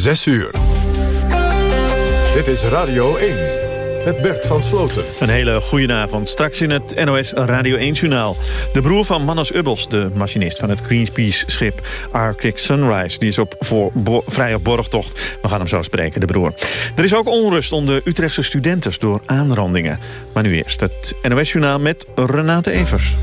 6 uur. Dit is Radio 1 met Bert van Sloten. Een hele goede avond. Straks in het NOS Radio 1-journaal. De broer van Mannes Ubbels, de machinist van het Greenpeace-schip Arctic Sunrise... die is op voor vrije borgtocht. We gaan hem zo spreken, de broer. Er is ook onrust onder Utrechtse studenten door aanrandingen. Maar nu eerst het NOS-journaal met Renate Evers.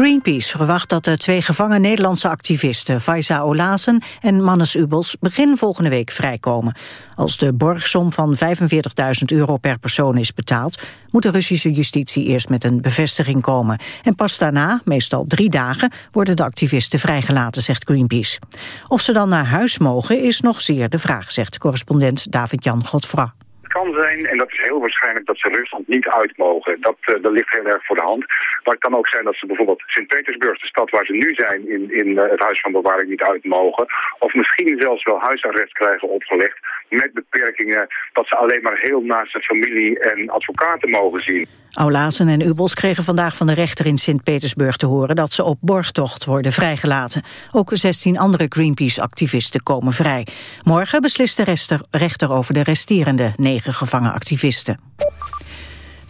Greenpeace verwacht dat de twee gevangen Nederlandse activisten... Faiza Olazen en Mannes Ubels begin volgende week vrijkomen. Als de borgsom van 45.000 euro per persoon is betaald... moet de Russische justitie eerst met een bevestiging komen. En pas daarna, meestal drie dagen, worden de activisten vrijgelaten, zegt Greenpeace. Of ze dan naar huis mogen is nog zeer de vraag, zegt correspondent David-Jan Godfra kan zijn, en dat is heel waarschijnlijk dat ze Rusland niet uit mogen. Dat, uh, dat ligt heel erg voor de hand. Maar het kan ook zijn dat ze bijvoorbeeld Sint-Petersburg, de stad waar ze nu zijn, in, in uh, het huis van bewaring niet uit mogen. Of misschien zelfs wel huisarrest krijgen opgelegd met beperkingen dat ze alleen maar heel naast de familie en advocaten mogen zien. Aulazen en Ubels kregen vandaag van de rechter in Sint-Petersburg te horen dat ze op borgtocht worden vrijgelaten. Ook 16 andere Greenpeace-activisten komen vrij. Morgen beslist de rechter over de resterende gevangen activisten.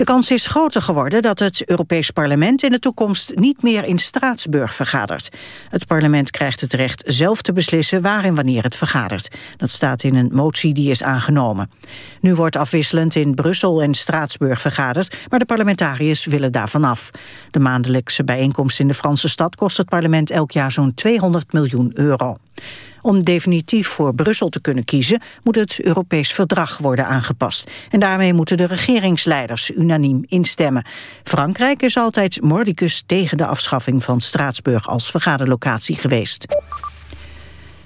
De kans is groter geworden dat het Europees Parlement in de toekomst niet meer in Straatsburg vergadert. Het parlement krijgt het recht zelf te beslissen waar en wanneer het vergadert. Dat staat in een motie die is aangenomen. Nu wordt afwisselend in Brussel en Straatsburg vergaderd, maar de parlementariërs willen daarvan af. De maandelijkse bijeenkomst in de Franse stad kost het parlement elk jaar zo'n 200 miljoen euro. Om definitief voor Brussel te kunnen kiezen... moet het Europees verdrag worden aangepast. En daarmee moeten de regeringsleiders unaniem instemmen. Frankrijk is altijd mordicus tegen de afschaffing van Straatsburg... als vergaderlocatie geweest.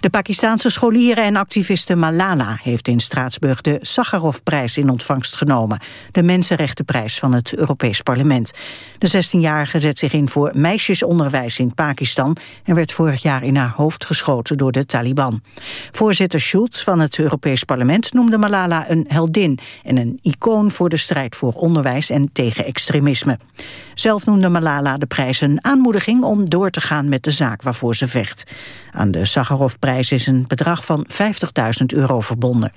De Pakistaanse scholieren en activiste Malala heeft in Straatsburg de Sakharovprijs in ontvangst genomen. De mensenrechtenprijs van het Europees Parlement. De 16-jarige zet zich in voor meisjesonderwijs in Pakistan en werd vorig jaar in haar hoofd geschoten door de Taliban. Voorzitter Schulz van het Europees Parlement noemde Malala een heldin en een icoon voor de strijd voor onderwijs en tegen extremisme. Zelf noemde Malala de prijs een aanmoediging om door te gaan met de zaak waarvoor ze vecht. Aan de Sakharovprijs is een bedrag van 50.000 euro verbonden.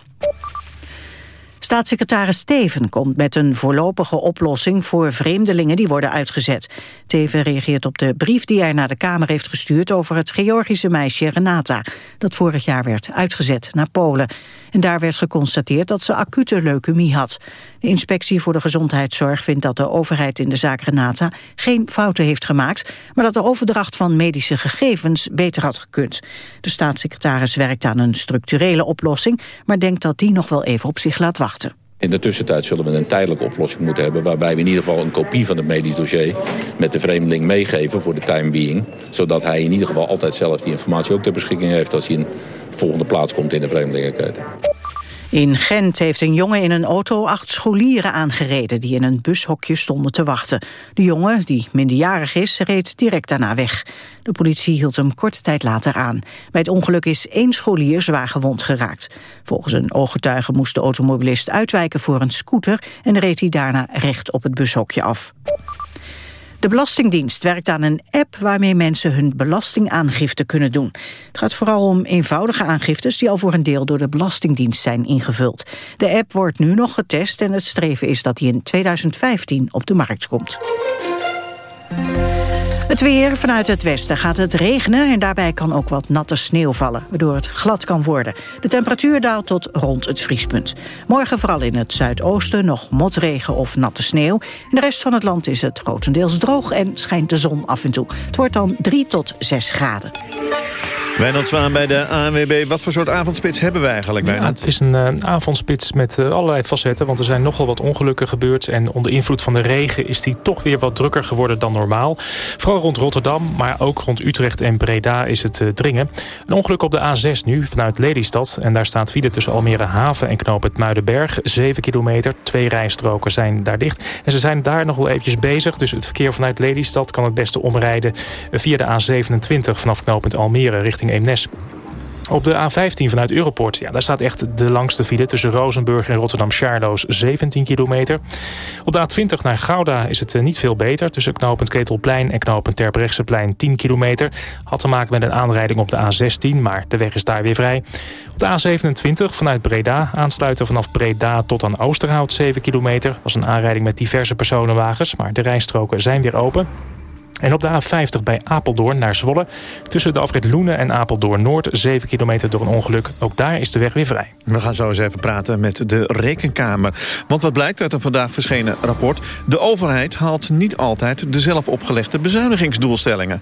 Staatssecretaris Steven komt met een voorlopige oplossing voor vreemdelingen die worden uitgezet. Teven reageert op de brief die hij naar de Kamer heeft gestuurd over het Georgische meisje Renata, dat vorig jaar werd uitgezet naar Polen. En daar werd geconstateerd dat ze acute leukemie had. De inspectie voor de gezondheidszorg vindt dat de overheid in de zaak Renata geen fouten heeft gemaakt, maar dat de overdracht van medische gegevens beter had gekund. De staatssecretaris werkt aan een structurele oplossing, maar denkt dat die nog wel even op zich laat wachten. In de tussentijd zullen we een tijdelijke oplossing moeten hebben... waarbij we in ieder geval een kopie van het medisch dossier... met de vreemdeling meegeven voor de time being. Zodat hij in ieder geval altijd zelf die informatie ook ter beschikking heeft... als hij in de volgende plaats komt in de vreemdelingenketen. In Gent heeft een jongen in een auto acht scholieren aangereden... die in een bushokje stonden te wachten. De jongen, die minderjarig is, reed direct daarna weg. De politie hield hem korte tijd later aan. Bij het ongeluk is één scholier zwaar gewond geraakt. Volgens een ooggetuige moest de automobilist uitwijken voor een scooter... en reed hij daarna recht op het bushokje af. De Belastingdienst werkt aan een app waarmee mensen hun belastingaangifte kunnen doen. Het gaat vooral om eenvoudige aangiftes die al voor een deel door de Belastingdienst zijn ingevuld. De app wordt nu nog getest en het streven is dat die in 2015 op de markt komt. Het weer vanuit het westen gaat het regenen en daarbij kan ook wat natte sneeuw vallen, waardoor het glad kan worden. De temperatuur daalt tot rond het vriespunt. Morgen vooral in het zuidoosten nog motregen of natte sneeuw. In de rest van het land is het grotendeels droog en schijnt de zon af en toe. Het wordt dan 3 tot 6 graden. Wijnand Zwaan bij de ANWB. Wat voor soort avondspits hebben we eigenlijk, Ja, het is een uh, avondspits met uh, allerlei facetten. Want er zijn nogal wat ongelukken gebeurd. En onder invloed van de regen is die toch weer wat drukker geworden dan normaal. Vooral rond Rotterdam, maar ook rond Utrecht en Breda is het uh, dringen. Een ongeluk op de A6 nu vanuit Lelystad. En daar staat file tussen Almere Haven en Knoop Muidenberg. 7 kilometer, twee rijstroken zijn daar dicht. En ze zijn daar nog wel eventjes bezig. Dus het verkeer vanuit Lelystad kan het beste omrijden via de A27 vanaf knooppunt Almere richting Eemnes. Op de A15 vanuit Europort, ja, daar staat echt de langste file... tussen Rozenburg en Rotterdam-Charloes, 17 kilometer. Op de A20 naar Gouda is het eh, niet veel beter... tussen knooppunt Ketelplein en knooppunt Terbrechtseplein 10 kilometer. Had te maken met een aanrijding op de A16, maar de weg is daar weer vrij. Op de A27 vanuit Breda aansluiten vanaf Breda tot aan Oosterhout 7 kilometer. was een aanrijding met diverse personenwagens, maar de rijstroken zijn weer open. En op de A50 bij Apeldoorn naar Zwolle. Tussen de afrit Loenen en Apeldoorn Noord. 7 kilometer door een ongeluk. Ook daar is de weg weer vrij. We gaan zo eens even praten met de Rekenkamer. Want wat blijkt uit een vandaag verschenen rapport... de overheid haalt niet altijd de zelf opgelegde bezuinigingsdoelstellingen.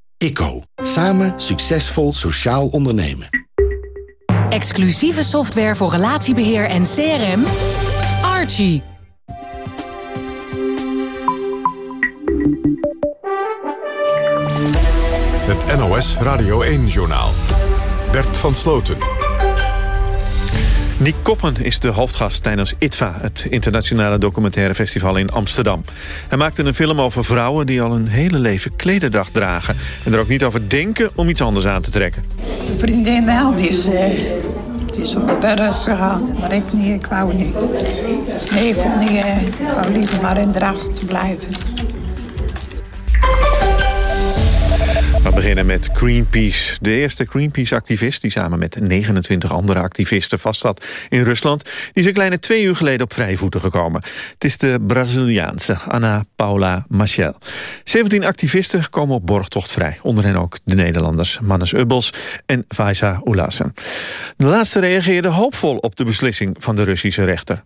ICO. Samen succesvol sociaal ondernemen. Exclusieve software voor relatiebeheer en CRM. Archie. Het NOS Radio 1-journaal. Bert van Sloten. Nick Koppen is de hoofdgast tijdens ITVA, het internationale documentaire festival in Amsterdam. Hij maakte een film over vrouwen die al een hele leven klederdag dragen. En er ook niet over denken om iets anders aan te trekken. Een vriendin wel, die is, eh, is op de berg gegaan. Maar ik niet, ik wou niet. Nee, ik vond niet, eh, ik wou liever maar in dracht blijven. We beginnen met Greenpeace. De eerste Greenpeace-activist die samen met 29 andere activisten vastzat in Rusland... die is een kleine twee uur geleden op vrije gekomen. Het is de Braziliaanse Ana Paula Machel. 17 activisten komen op borgtocht vrij. Onder hen ook de Nederlanders Mannes Ubbels en Faisa Ulassen. De laatste reageerde hoopvol op de beslissing van de Russische rechter.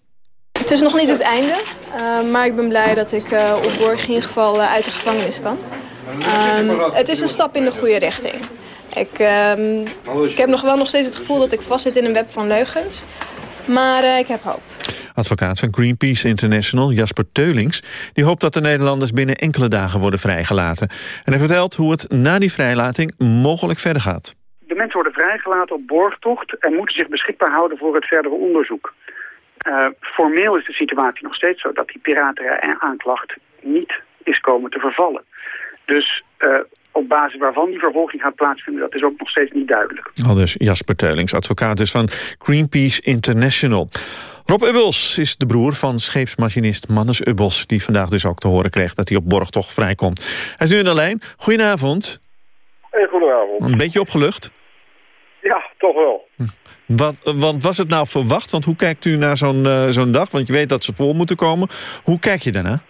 Het is nog niet het einde, uh, maar ik ben blij dat ik uh, op borg in ieder geval uh, uit de gevangenis kan. Um, het is een stap in de goede richting. Ik, um, ik heb nog wel nog steeds het gevoel dat ik vastzit in een web van leugens. Maar uh, ik heb hoop. Advocaat van Greenpeace International, Jasper Teulings... die hoopt dat de Nederlanders binnen enkele dagen worden vrijgelaten. En hij vertelt hoe het na die vrijlating mogelijk verder gaat. De mensen worden vrijgelaten op borgtocht... en moeten zich beschikbaar houden voor het verdere onderzoek. Uh, formeel is de situatie nog steeds zo... dat die piraterij-aanklacht niet is komen te vervallen. Dus uh, op basis waarvan die vervolging gaat plaatsvinden... dat is ook nog steeds niet duidelijk. Al dus Jasper Teulings, advocaat dus van Greenpeace International. Rob Ubbels is de broer van scheepsmachinist Mannes Ubbels... die vandaag dus ook te horen kreeg dat hij op borgtocht vrijkomt. Hij is nu in de lijn. Goedenavond. Hey, goedenavond. Een beetje opgelucht? Ja, toch wel. Wat, want was het nou verwacht? Want hoe kijkt u naar zo'n uh, zo'n dag? Want je weet dat ze vol moeten komen. Hoe kijk je daarna?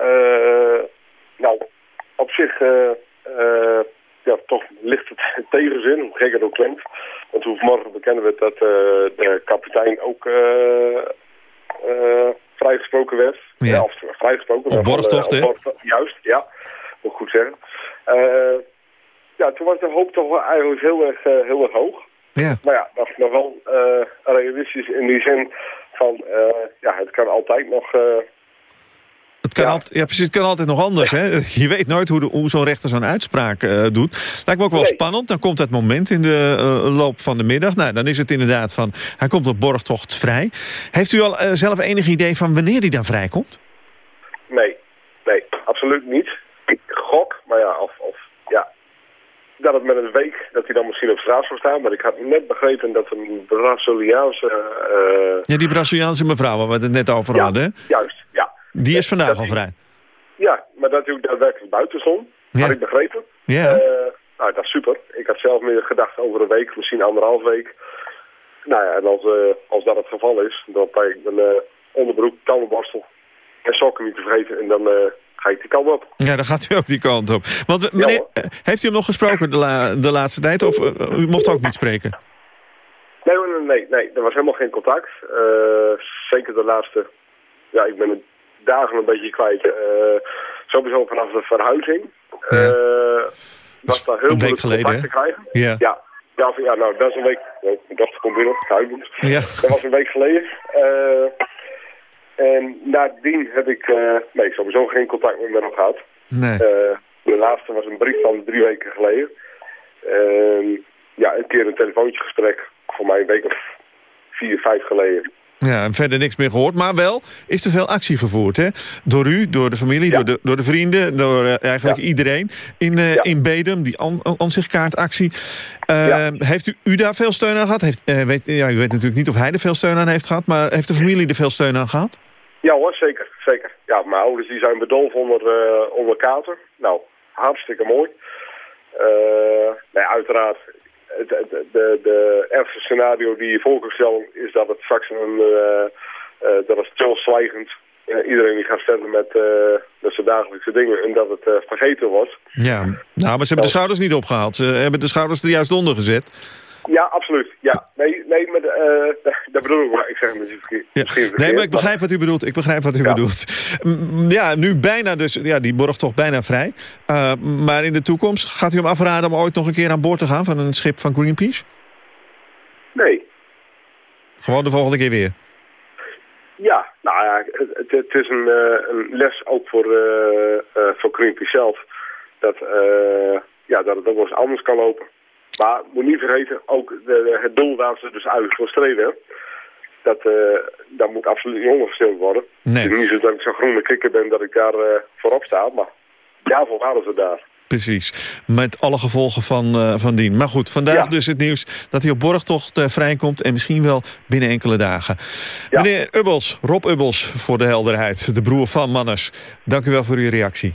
Uh, nou, op zich, uh, uh, ja, toch ligt het tegenzin, hoe gek het ook klinkt. Want hoe vanmorgen bekennen we dat uh, de kapitein ook vrijgesproken werd. Ja. ja of vrijgesproken. Op borgtocht, hè? Juist, ja. Moet ik goed zeggen. ja, toen was de hoop toch wel eigenlijk heel erg, heel erg hoog. Ja. Maar ja, dat is nog wel realistisch in die zin van, ja, het kan altijd nog... Het kan, ja. Altijd, ja, precies, het kan altijd nog anders. Hè? Je weet nooit hoe, hoe zo'n rechter zo'n uitspraak uh, doet. Lijkt me ook wel nee. spannend. Dan komt het moment in de uh, loop van de middag. Nou, dan is het inderdaad van, hij komt op borgtocht vrij. Heeft u al uh, zelf enig idee van wanneer hij dan vrijkomt? Nee, nee, absoluut niet. Ik gok, maar ja, of, of ja, dat het met een week, dat hij dan misschien op straat zou staan. Maar ik had net begrepen dat een Braziliaanse... ja, die Braziliaanse mevrouw waar we het net over ja, hadden. Juist, ja. Die is vandaag al vrij? Ja, maar dat ook daadwerkelijk buiten stond. Ja. Had ik begrepen. Ja. Uh, nou, dat is super. Ik had zelf meer gedacht over een week, misschien anderhalf week. nou ja, en als, als dat het geval is, dan pak ik mijn onderbroek, tandenborstel en sokken niet te vergeten. En dan ga ik die kant op. Ja, dan gaat u ook die kant op. Want meneer, heeft u hem nog gesproken de, de laatste tijd? Of u mocht ook niet spreken? Nee, nee, nee, nee, er was helemaal geen contact. zeker de laatste, ja, ik ben het dagen een beetje kwijt. sowieso vanaf de verhuizing. Ja. was daar heel veel contact te krijgen. Ja. ja. Ja, ja, nou, dat is een week... Ik dacht, ik kom binnen, thuis. Ja. Dat was een week geleden. Uh, en nadien heb ik nee, sowieso geen contact meer met hem gehad. Nee. De laatste was een brief van drie weken geleden. Uh, ja, een keer een telefoontje gesprek. Voor mij een week of vier, vijf geleden. Ja, en verder niks meer gehoord. Maar wel is er veel actie gevoerd, hè? Door u, door de familie, door, de, door de vrienden, door uh, eigenlijk iedereen in, uh, in Bedum, die an, ansichtkaartactie. Uh, heeft u, u daar veel steun aan gehad? Heeft, weet, ja, u weet natuurlijk niet of hij er veel steun aan heeft gehad, maar heeft de familie er veel steun aan gehad? Ja hoor, zeker. zeker. Ja, mijn ouders die zijn bedolven onder, onder kater. Nou, hartstikke mooi. nee, uiteraard, het, het, de, de ergste scenario die je voor kunt stellen is dat het straks een, uh, uh, dat het stilzwijgend uh, iedereen die gaat stemmen met, met zijn dagelijkse dingen en dat het vergeten wordt. Ja, nou, maar ze hebben de schouders niet opgehaald. Ze hebben de schouders er juist onder gezet. Ja, absoluut. Ja, nee, nee maar dat bedoel ik, maar ik zeg misschien, ja. verkeerd. Nee, maar ik begrijp wat u bedoelt. Ik begrijp wat u ja. bedoelt. Ja, nu bijna dus, ja, die borg toch bijna vrij. Uh, maar in de toekomst, gaat u hem afraden om ooit nog een keer aan boord te gaan van een schip van Greenpeace? Nee. Gewoon de volgende keer weer? Ja, nou ja, het, het is een, uh, een, les ook voor, uh, voor Greenpeace zelf. Dat, ja, dat het ook wel eens anders kan lopen. Maar moet niet vergeten, ook de, het doel waar ze dus eigenlijk voor streven, dat, uh, dat moet absoluut niet ondergesteld worden. Nee. Het is niet zo dat ik zo'n groene kikker ben dat ik daar uh, voorop sta, maar daarvoor waren ze daar. Precies, met alle gevolgen van, uh, van dien. Maar goed, vandaag ja. dus het nieuws dat hij op borgtocht vrijkomt... en misschien wel binnen enkele dagen. Ja. Meneer Ubbels, Rob Ubbels voor de helderheid, de broer van Mannes. Dank u wel voor uw reactie.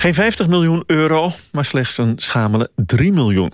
Geen 50 miljoen euro, maar slechts een schamele 3 miljoen.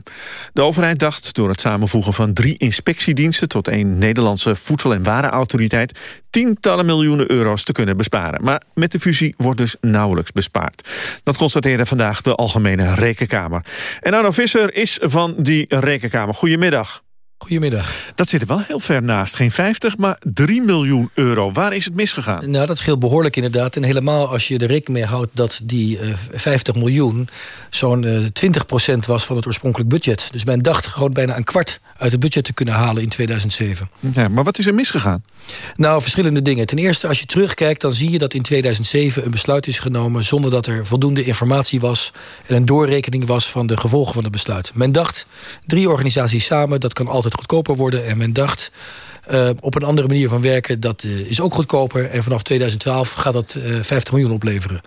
De overheid dacht door het samenvoegen van drie inspectiediensten... tot één Nederlandse voedsel- en warenautoriteit... tientallen miljoenen euro's te kunnen besparen. Maar met de fusie wordt dus nauwelijks bespaard. Dat constateerde vandaag de Algemene Rekenkamer. En Arno Visser is van die Rekenkamer. Goedemiddag. Goedemiddag. Dat zit er wel heel ver naast. Geen 50, maar 3 miljoen euro. Waar is het misgegaan? Nou, dat scheelt behoorlijk inderdaad. En helemaal als je er rekening mee houdt dat die uh, 50 miljoen... zo'n uh, 20% was van het oorspronkelijk budget. Dus men dacht gewoon bijna een kwart uit het budget te kunnen halen in 2007. Ja, maar wat is er misgegaan? Nou, verschillende dingen. Ten eerste, als je terugkijkt, dan zie je dat in 2007 een besluit is genomen... zonder dat er voldoende informatie was en een doorrekening was van de gevolgen van het besluit. Men dacht, drie organisaties samen, dat kan altijd goedkoper worden. En men dacht, uh, op een andere manier van werken, dat uh, is ook goedkoper. En vanaf 2012 gaat dat uh, 50 miljoen opleveren.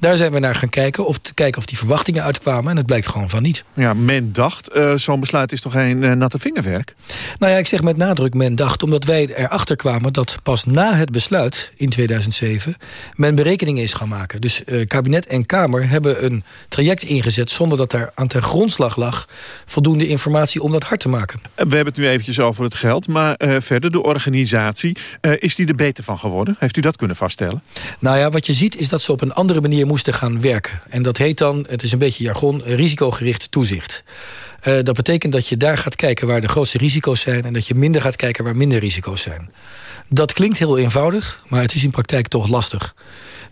Daar zijn we naar gaan kijken, of te kijken of die verwachtingen uitkwamen. En het blijkt gewoon van niet. Ja, men dacht, zo'n besluit is toch geen natte vingerwerk? Nou ja, ik zeg met nadruk men dacht, omdat wij erachter kwamen... dat pas na het besluit in 2007 men berekeningen is gaan maken. Dus kabinet en Kamer hebben een traject ingezet... zonder dat daar aan ten grondslag lag voldoende informatie om dat hard te maken. We hebben het nu eventjes over het geld, maar verder de organisatie. Uh, is die er beter van geworden? Heeft u dat kunnen vaststellen? Nou ja, wat je ziet is dat ze op een andere manier moesten gaan werken. En dat heet dan, het is een beetje jargon, risicogericht toezicht. Uh, dat betekent dat je daar gaat kijken waar de grootste risico's zijn... en dat je minder gaat kijken waar minder risico's zijn. Dat klinkt heel eenvoudig, maar het is in praktijk toch lastig.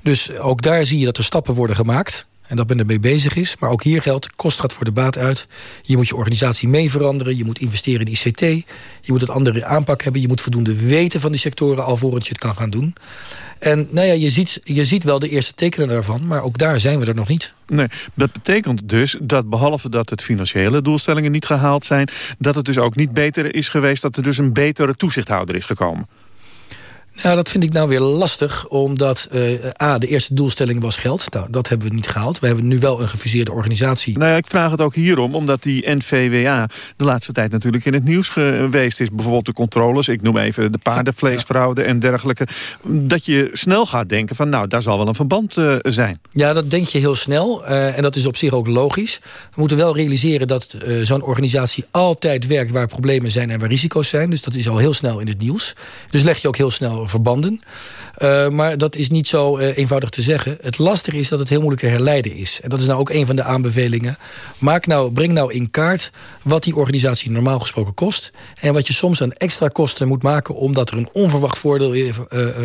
Dus ook daar zie je dat er stappen worden gemaakt... En dat men ermee bezig is. Maar ook hier geldt, kost gaat voor de baat uit. Je moet je organisatie mee veranderen. Je moet investeren in ICT. Je moet een andere aanpak hebben. Je moet voldoende weten van die sectoren alvorens je het kan gaan doen. En nou ja, je ziet, je ziet wel de eerste tekenen daarvan. Maar ook daar zijn we er nog niet. Nee, dat betekent dus dat behalve dat het financiële doelstellingen niet gehaald zijn... dat het dus ook niet beter is geweest dat er dus een betere toezichthouder is gekomen. Nou, dat vind ik nou weer lastig, omdat uh, A, de eerste doelstelling was geld. Nou, dat hebben we niet gehaald. We hebben nu wel een gefuseerde organisatie. Nou ja, ik vraag het ook hierom, omdat die NVWA de laatste tijd natuurlijk in het nieuws geweest is. Bijvoorbeeld de controles, ik noem even de paardenvleesfraude en dergelijke. Dat je snel gaat denken van, nou, daar zal wel een verband uh, zijn. Ja, dat denk je heel snel. Uh, en dat is op zich ook logisch. We moeten wel realiseren dat zo'n organisatie altijd werkt waar problemen zijn en waar risico's zijn. Dus dat is al heel snel in het nieuws. Dus leg je ook heel snel verbanden. Uh, maar dat is niet zo uh, eenvoudig te zeggen. Het lastige is dat het heel moeilijk te herleiden is. En dat is nou ook een van de aanbevelingen. Maak nou, breng nou in kaart wat die organisatie normaal gesproken kost. En wat je soms aan extra kosten moet maken... omdat er een onverwacht voordeel, uh,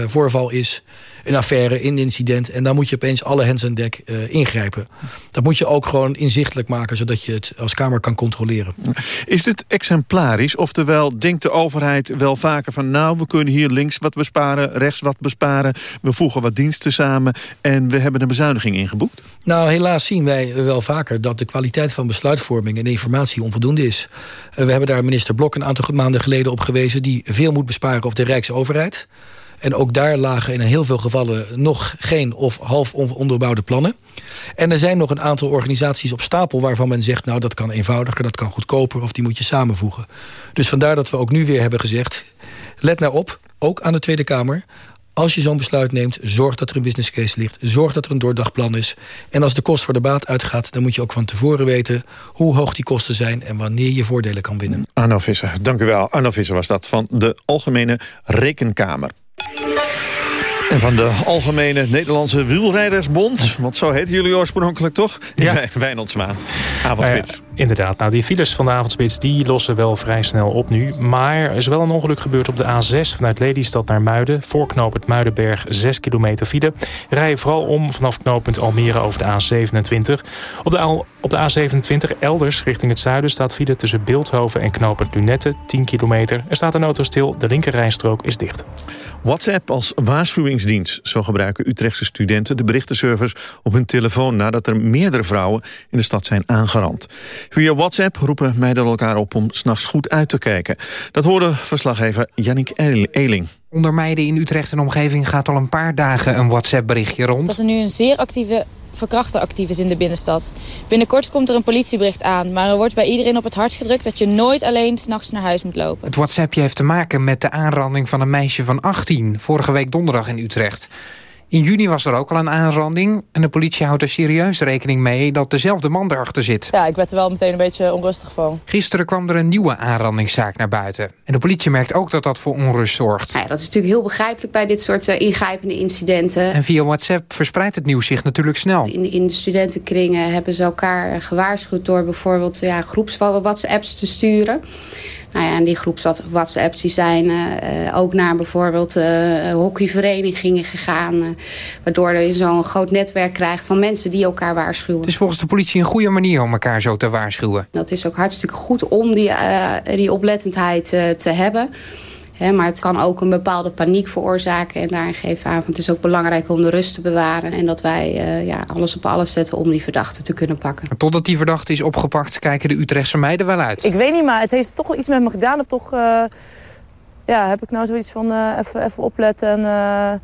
voorval is een affaire, een incident... en dan moet je opeens alle hens aan dek ingrijpen. Dat moet je ook gewoon inzichtelijk maken... zodat je het als Kamer kan controleren. Is dit exemplarisch? Oftewel, denkt de overheid wel vaker van... nou, we kunnen hier links wat besparen, rechts wat besparen... we voegen wat diensten samen en we hebben een bezuiniging ingeboekt? Nou, helaas zien wij wel vaker dat de kwaliteit van besluitvorming... en informatie onvoldoende is. Uh, we hebben daar minister Blok een aantal maanden geleden op gewezen... die veel moet besparen op de Rijksoverheid... En ook daar lagen in heel veel gevallen nog geen of half onderbouwde plannen. En er zijn nog een aantal organisaties op stapel waarvan men zegt... nou, dat kan eenvoudiger, dat kan goedkoper of die moet je samenvoegen. Dus vandaar dat we ook nu weer hebben gezegd... let nou op, ook aan de Tweede Kamer... Als je zo'n besluit neemt, zorg dat er een business case ligt. Zorg dat er een doordagplan is. En als de kost voor de baat uitgaat... dan moet je ook van tevoren weten hoe hoog die kosten zijn... en wanneer je voordelen kan winnen. Arno Visser, dank u wel. Arno Visser was dat van de Algemene Rekenkamer. En van de Algemene Nederlandse Wielrijdersbond. Want zo heten jullie oorspronkelijk toch? Ja. Wijnandsmaan. Avondspits. Inderdaad. Nou, die files van de avondspits die lossen wel vrij snel op nu. Maar er is wel een ongeluk gebeurd op de A6 vanuit Lelystad naar Muiden. Voorknopend Muidenberg 6 kilometer file. Rijden vooral om vanaf knooppunt Almere over de A27. Op de, op de A27 elders richting het zuiden staat file tussen Beeldhoven en knooppunt Lunette 10 kilometer. Er staat een auto stil, de linkerrijstrook is dicht. WhatsApp als waarschuwingsdienst. Zo gebruiken Utrechtse studenten de berichtenservers op hun telefoon... nadat er meerdere vrouwen in de stad zijn aangerand. Via WhatsApp roepen meiden elkaar op om s'nachts goed uit te kijken. Dat hoorde verslaggever Yannick Eeling. Onder meiden in Utrecht en omgeving gaat al een paar dagen een WhatsApp-berichtje rond. Dat er nu een zeer actieve verkrachter actief is in de binnenstad. Binnenkort komt er een politiebericht aan, maar er wordt bij iedereen op het hart gedrukt dat je nooit alleen s'nachts naar huis moet lopen. Het WhatsAppje heeft te maken met de aanranding van een meisje van 18, vorige week donderdag in Utrecht. In juni was er ook al een aanranding. En de politie houdt er serieus rekening mee dat dezelfde man erachter zit. Ja, ik werd er wel meteen een beetje onrustig van. Gisteren kwam er een nieuwe aanrandingszaak naar buiten. En de politie merkt ook dat dat voor onrust zorgt. Ja, dat is natuurlijk heel begrijpelijk bij dit soort uh, ingrijpende incidenten. En via WhatsApp verspreidt het nieuws zich natuurlijk snel. In, in de studentenkringen hebben ze elkaar gewaarschuwd... door bijvoorbeeld ja, groeps WhatsApps te sturen... Nou ja, en die groep WhatsApps die zijn uh, ook naar bijvoorbeeld uh, hockeyverenigingen gegaan. Uh, waardoor je zo'n groot netwerk krijgt van mensen die elkaar waarschuwen. Het is volgens de politie een goede manier om elkaar zo te waarschuwen. Dat is ook hartstikke goed om die, die oplettendheid te hebben maar het kan ook een bepaalde paniek veroorzaken. En daarin geven aan, het is ook belangrijk om de rust te bewaren. En dat wij uh, ja, alles op alles zetten om die verdachte te kunnen pakken. Totdat die verdachte is opgepakt, kijken de Utrechtse meiden wel uit. Ik weet niet, maar het heeft toch wel iets met me gedaan. Heb, toch, uh, ja, heb ik nou zoiets van uh, even, even opletten en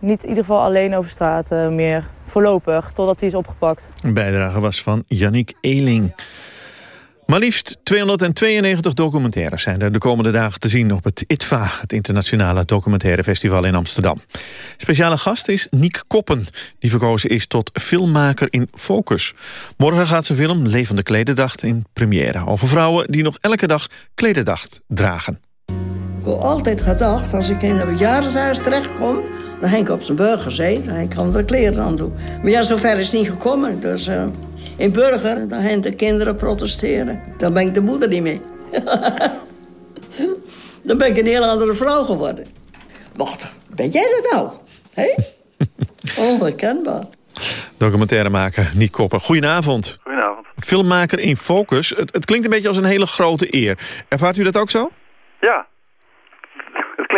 niet in ieder geval alleen over straat meer. Voorlopig, totdat hij is opgepakt. Een bijdrage was van Yannick Eeling. Maar liefst 292 documentaires zijn er de komende dagen te zien op het ITVA, het Internationale Documentaire Festival in Amsterdam. Speciale gast is Niek Koppen, die verkozen is tot filmmaker in Focus. Morgen gaat zijn film Levende Klededag in première over vrouwen die nog elke dag klededag dragen. Ik heb altijd gedacht, als ik in een bejaardenhuis terechtkom... dan hang ik op zijn burgerzee, dan ik andere kleren aan doen. Maar ja, zover is het niet gekomen, dus... Uh... In Burger, dan gaan de kinderen protesteren. Dan ben ik de moeder niet meer. dan ben ik een heel andere vrouw geworden. Wacht, ben jij dat nou? Hé? Onherkenbaar. Documentairemaker Niek Koppen. Goedenavond. Goedenavond. Filmmaker in Focus. Het, het klinkt een beetje als een hele grote eer. Ervaart u dat ook zo? Ja,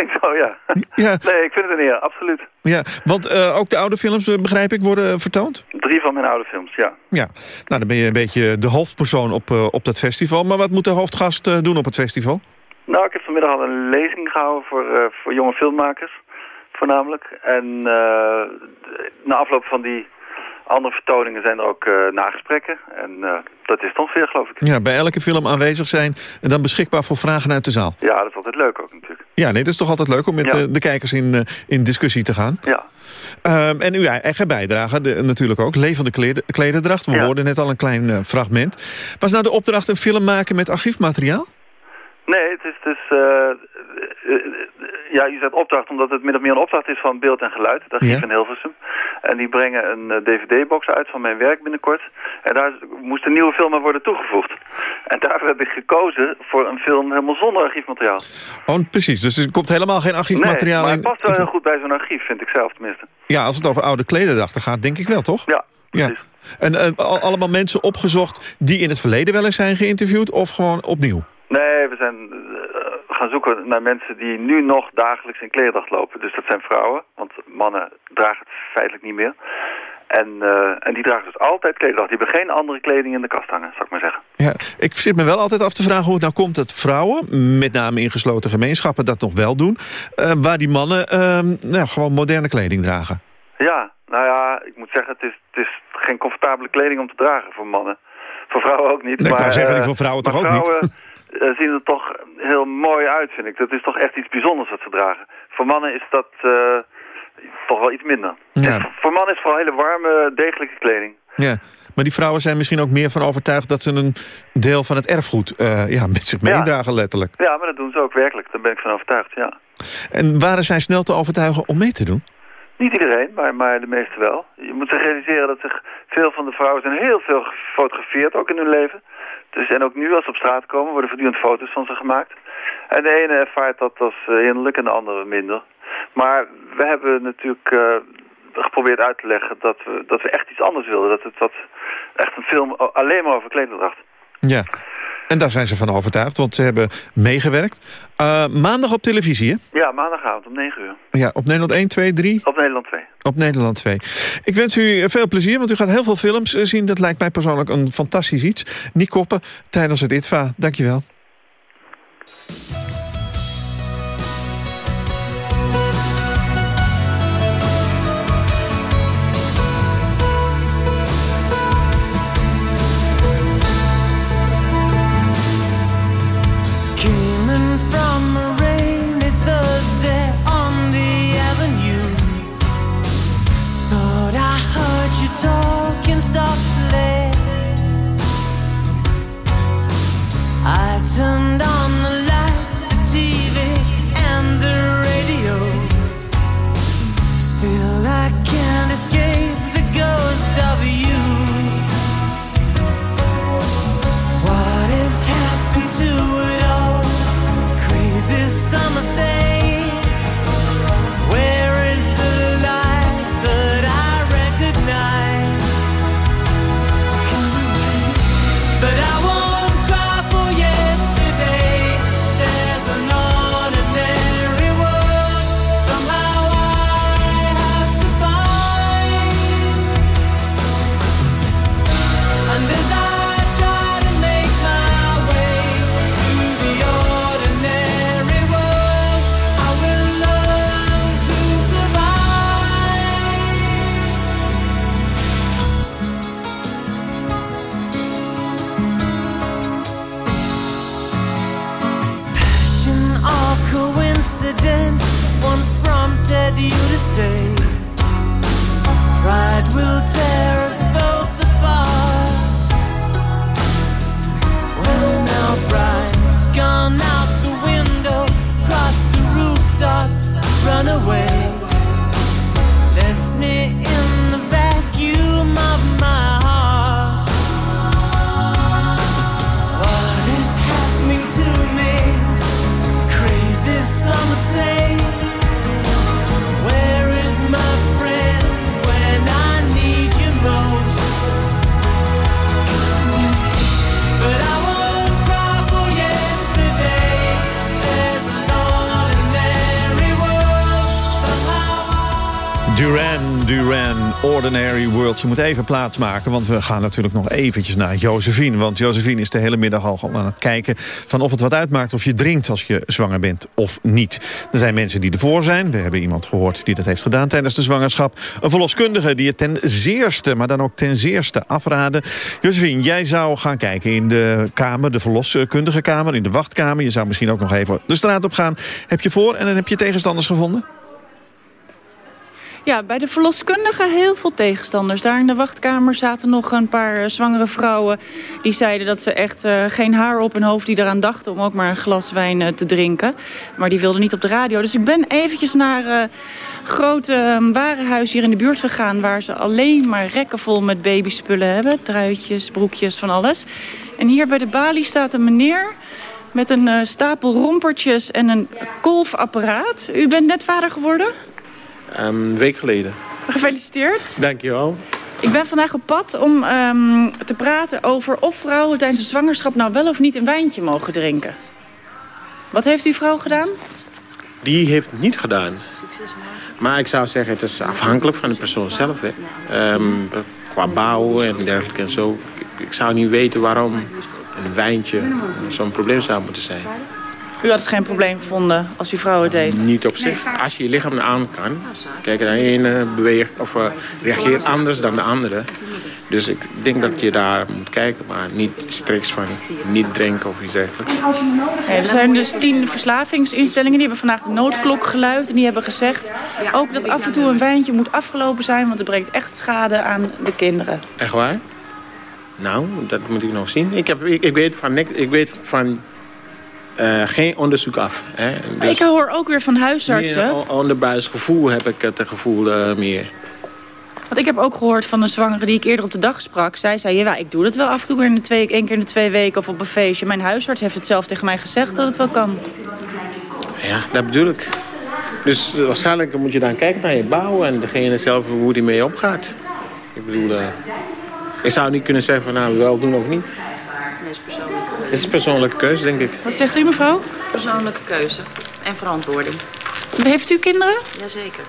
klinkt zo, ja. ja. Nee, ik vind het een eer, absoluut. Ja, want uh, ook de oude films, eh, begrijp ik, worden vertoond? Drie van mijn oude films, ja. Ja, nou dan ben je een beetje de hoofdpersoon op, uh, op dat festival. Maar wat moet de hoofdgast doen op het festival? Nou, ik heb vanmiddag al een lezing gehouden voor, voor jonge filmmakers. voornamelijk. En na afloop van die andere vertoningen zijn er ook nagesprekken. En dat is toch weer, geloof ik. Ja, bij elke film aanwezig zijn en dan beschikbaar voor vragen uit de zaal. Ja, dat is altijd leuk ook natuurlijk. Ja, nee, dat is toch altijd leuk om met de, de, kijkers in, in discussie te gaan. Ja. Um, en uw eigen bijdrage de, natuurlijk ook. Levende kleder, klederdracht. We hoorden net al een klein fragment. Was nou de opdracht een film maken met archiefmateriaal? Nee, het is dus... Uh, ja, je zegt opdracht omdat het min of meer een opdracht is van beeld en geluid. Dat geeft ja. in Hilversum. En die brengen een uh, dvd-box uit van mijn werk binnenkort. En daar moest een nieuwe film aan worden toegevoegd. En daarvoor heb ik gekozen voor een film helemaal zonder archiefmateriaal. Oh, precies. Dus er komt helemaal geen archiefmateriaal nee, in? maar het past wel heel goed bij zo'n archief, vind ik zelf tenminste. Ja, als het over oude klederdrachten gaat, denk ik wel, toch? Ja, precies. Ja. En uh, allemaal mensen opgezocht die in het verleden wel eens zijn geïnterviewd... of gewoon opnieuw? Nee, we zijn gaan zoeken naar mensen die nu nog dagelijks in klederdracht lopen. Dus dat zijn vrouwen, want mannen dragen het feitelijk niet meer. En, uh, en die dragen dus altijd klederdracht. Die hebben geen andere kleding in de kast hangen, zou ik maar zeggen. Ja, ik zit me wel altijd af te vragen hoe het nou komt dat vrouwen... met name in gesloten gemeenschappen dat nog wel doen... Uh, waar die mannen uh, nou, gewoon moderne kleding dragen. Ja, nou ja, ik moet zeggen, het is, het is geen comfortabele kleding om te dragen voor mannen. Voor vrouwen ook niet. Nee, maar, ik kan zeggen, voor vrouwen toch ook niet? uh, zien er toch heel mooi uit, vind ik. Dat is toch echt iets bijzonders wat ze dragen. Voor mannen is dat uh, toch wel iets minder. Ja. Voor mannen is vooral hele warme, degelijke kleding. Ja, maar die vrouwen zijn misschien ook meer van overtuigd... dat ze een deel van het erfgoed uh, ja, met zich meedragen, ja. letterlijk. Ja, maar dat doen ze ook werkelijk. Daar ben ik van overtuigd, ja. En waren zij snel te overtuigen om mee te doen? Niet iedereen, maar, maar de meeste wel. Je moet zich realiseren dat zich veel van de vrouwen zijn heel veel gefotografeerd, ook in hun leven. Dus, en ook nu als ze op straat komen, worden voortdurend foto's van ze gemaakt. En de ene ervaart dat als hinderlijk en de andere minder. Maar we hebben natuurlijk uh, geprobeerd uit te leggen dat we, dat we echt iets anders wilden. Dat het dat echt een film alleen maar over klederdracht. Ja, en daar zijn ze van overtuigd, want ze hebben meegewerkt. Uh, maandag op televisie, hè? Ja, maandagavond om 9 uur. Ja, op Nederland 1, 2, 3? Op Nederland 2. Op Nederland 2. Ik wens u veel plezier, want u gaat heel veel films zien. Dat lijkt mij persoonlijk een fantastisch iets. Niek Koppen tijdens het ITVA. Dankjewel. To day. Pride will tear. Duran, Ordinary World. Ze moet even plaatsmaken, want we gaan natuurlijk nog eventjes naar Josephine. Want Josephine is de hele middag al aan het kijken... van of het wat uitmaakt of je drinkt als je zwanger bent of niet. Er zijn mensen die ervoor zijn. We hebben iemand gehoord die dat heeft gedaan tijdens de zwangerschap. Een verloskundige die het ten zeerste, maar dan ook ten zeerste afraden. Josephine, jij zou gaan kijken in de kamer, de verloskundige kamer... in de wachtkamer. Je zou misschien ook nog even de straat op gaan. Heb je voor en dan heb je tegenstanders gevonden? Ja, bij de verloskundige heel veel tegenstanders. Daar in de wachtkamer zaten nog een paar zwangere vrouwen... die zeiden dat ze echt uh, geen haar op hun hoofd die eraan dachten... om ook maar een glas wijn uh, te drinken. Maar die wilden niet op de radio. Dus ik ben eventjes naar uh, grote warenhuis hier in de buurt gegaan... waar ze alleen maar rekken vol met babyspullen hebben. Truitjes, broekjes, van alles. En hier bij de balie staat een meneer met een stapel rompertjes en een kolfapparaat. U bent net vader geworden? Um, een week geleden. Gefeliciteerd. Dankjewel. Ik ben vandaag op pad om um, te praten over of vrouwen tijdens de zwangerschap nou wel of niet een wijntje mogen drinken. Wat heeft die vrouw gedaan? Die heeft het niet gedaan. Maar ik zou zeggen, het is afhankelijk van de persoon zelf. Hè. Um, qua bouw en dergelijke en zo. Ik zou niet weten waarom een wijntje zo'n probleem zou moeten zijn. U had het geen probleem gevonden als uw vrouw het deed? Niet op zich. Als je je lichaam aan kan. Kijk, de ene beweegt of uh, reageert anders dan de andere. Dus ik denk dat je daar moet kijken, maar niet strikt van niet drinken of iets dergelijks. Ja, er zijn dus tien verslavingsinstellingen die hebben vandaag de noodklok geluid. En die hebben gezegd ook dat af en toe een wijntje moet afgelopen zijn, want het brengt echt schade aan de kinderen. Echt waar? Nou, dat moet ik nog zien. Ik, heb, ik, ik weet van, ik weet van uh, geen onderzoek af. Hè. Dus ik hoor ook weer van huisartsen. Onderbuis gevoel heb ik het gevoel uh, meer. Want ik heb ook gehoord van een zwangere die ik eerder op de dag sprak. Zij zei, ja, ik doe dat wel af en toe in de twee, één keer in de twee weken of op een feestje. Mijn huisarts heeft het zelf tegen mij gezegd dat het wel kan. Ja, dat bedoel ik. Dus waarschijnlijk moet je dan kijken naar je bouw en degene zelf hoe die mee omgaat. Ik bedoel, uh, ik zou niet kunnen zeggen van nou wel doen of niet. Het is een persoonlijke keuze, denk ik. Wat zegt u, mevrouw? Persoonlijke keuze en verantwoording. Heeft u kinderen? Jazeker.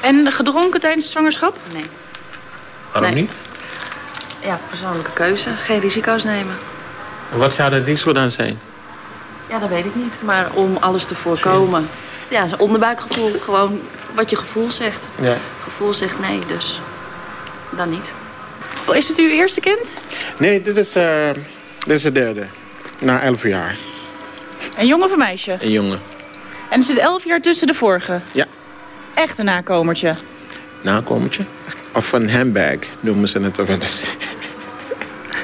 En gedronken tijdens de zwangerschap? Nee. Waarom nee. niet? Ja, persoonlijke keuze. Geen risico's nemen. En wat zou dat risico dan zijn? Ja, dat weet ik niet. Maar om alles te voorkomen... Ja, een onderbuikgevoel. Gewoon wat je gevoel zegt. Ja. Gevoel zegt nee, dus dan niet. Is het uw eerste kind? Nee, dit is, uh, dit is de derde. Na elf jaar. Een jongen of een meisje? Een jongen. En er zit elf jaar tussen de vorige? Ja. Echt een nakomertje? Nakomertje? Of een handbag noemen ze het ook wel eens.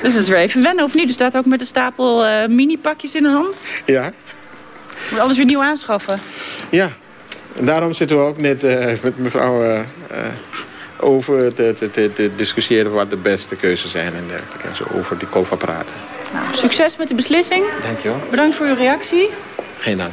Dus dat is weer even wennen, of niet? Er staat ook met een stapel uh, mini-pakjes in de hand. Ja. Moet alles weer nieuw aanschaffen. Ja. En daarom zitten we ook net uh, met mevrouw uh, over te, te, discussiëren wat de beste keuzes zijn en dergelijke. En zo over die koofapparaten. Nou, succes met de beslissing. Dankjewel. Bedankt voor uw reactie. Geen dank.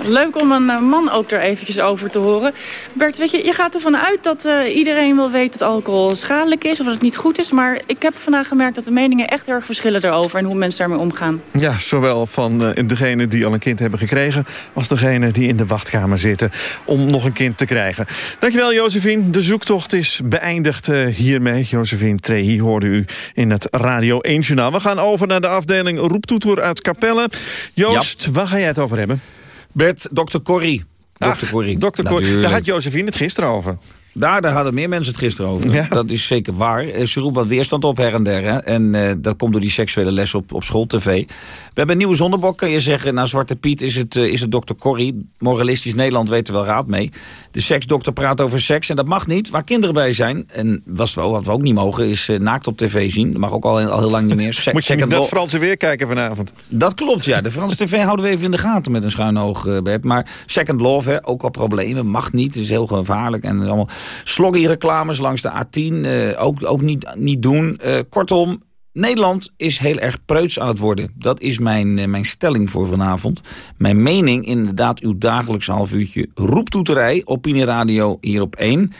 Leuk om een man ook er eventjes over te horen. Bert, weet je, je gaat ervan uit dat uh, iedereen wel weet dat alcohol schadelijk is... of dat het niet goed is. Maar ik heb vandaag gemerkt dat de meningen echt erg verschillen erover... en hoe mensen daarmee omgaan. Ja, zowel van uh, degenen die al een kind hebben gekregen... als degenen die in de wachtkamer zitten om nog een kind te krijgen. Dankjewel, Josephine. De zoektocht is beëindigd uh, hiermee. Josephine Trehi hoorde u in het Radio 1-journaal. We gaan over naar de afdeling Roeptoeter uit Capelle. Joost, ja. waar ga jij het over hebben? Bert, dokter Corrie. Dokter Corrie. Dokter Corrie. Daar had Josephine het gisteren over. Daar, daar hadden meer mensen het gisteren over. Ja. Dat is zeker waar. Ze roept wat weerstand op her en der. Hè. En uh, dat komt door die seksuele les op, op schooltv. We hebben een nieuwe zondebok. Kan je zeggen, na Zwarte Piet is het, uh, is het dokter Corrie. Moralistisch Nederland weet er wel raad mee. De seksdokter praat over seks. En dat mag niet, waar kinderen bij zijn. En was wel, wat we ook niet mogen, is uh, naakt op tv zien. Dat mag ook al, al heel lang niet meer. Sek, Moet je het Franse weer kijken vanavond? Dat klopt, ja. De Franse tv houden we even in de gaten met een schuin oog, Bert. Maar second love, hè, ook al problemen. Mag niet, het is heel gevaarlijk. En allemaal sloggy reclames langs de A10 uh, ook, ook niet, niet doen. Uh, kortom, Nederland is heel erg preuts aan het worden. Dat is mijn, uh, mijn stelling voor vanavond. Mijn mening, inderdaad uw dagelijks half uurtje roeptoeterij. Opinieradio hier op 1.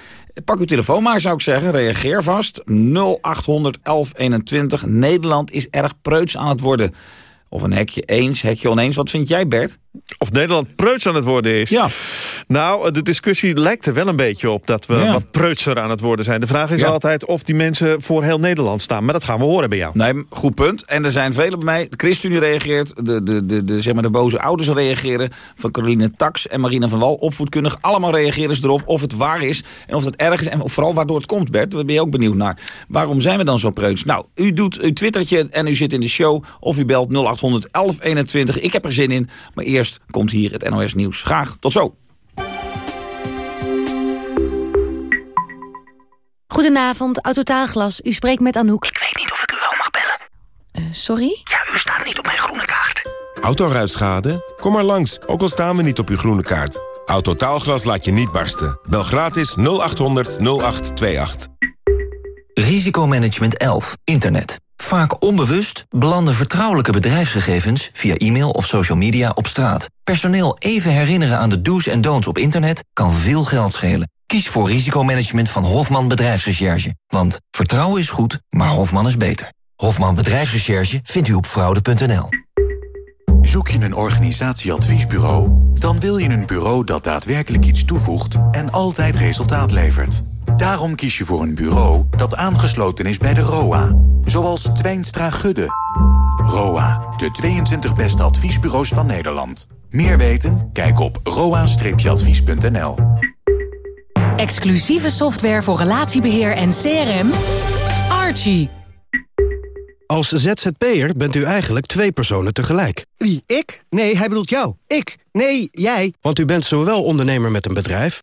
Pak uw telefoon maar, zou ik zeggen. Reageer vast. 0800 1121. Nederland is erg preuts aan het worden. Of een hekje eens, hekje oneens. Wat vind jij, Bert? Of Nederland preuts aan het worden is. Ja. Nou, de discussie lijkt er wel een beetje op dat we Ja. wat preutser aan het worden zijn. De vraag is Ja. altijd of die mensen voor heel Nederland staan. Maar dat gaan we horen bij jou. Nee, goed punt. En er zijn velen bij mij. De ChristenUnie reageert. De, de, de, de, zeg maar de boze ouders reageren. Van Caroline Tax en Marina van Wal. Opvoedkundig. Allemaal reageren ze erop of het waar is. En of het erg is. En vooral waardoor het komt, Bert. Daar ben je ook benieuwd naar. Waarom zijn we dan zo preuts? Nou, u doet uw twittertje en u zit in de show. Of u belt 0800 1121. Ik heb er zin in. Maar eerst komt hier het NOS Nieuws. Graag. Tot zo. Goedenavond, Autotaalglas. U spreekt met Anouk. Ik weet niet of ik u wel mag bellen. sorry? Ja, u staat niet op mijn groene kaart. Autoruitschade? Kom maar langs, ook al staan we niet op uw groene kaart. Autotaalglas laat je niet barsten. Bel gratis 0800 0828. Risicomanagement 11. Internet. Vaak onbewust belanden vertrouwelijke bedrijfsgegevens via e-mail of social media op straat. Personeel even herinneren aan de do's en don'ts op internet kan veel geld schelen. Kies voor risicomanagement van Hofman Bedrijfsrecherche. Want vertrouwen is goed, maar Hofman is beter. Hofman Bedrijfsrecherche vindt u op fraude.nl. Zoek je een organisatieadviesbureau? Dan wil je een bureau dat daadwerkelijk iets toevoegt en altijd resultaat levert. Daarom kies je voor een bureau dat aangesloten is bij de ROA. Zoals Twijnstra Gudde. ROA, de 22 beste adviesbureaus van Nederland. Meer weten? Kijk op roa-advies.nl. Exclusieve software voor relatiebeheer en CRM. Archie. Als ZZP'er bent u eigenlijk twee personen tegelijk. Wie, ik? Nee, hij bedoelt jou. Ik? Nee, jij. Want u bent zowel ondernemer met een bedrijf...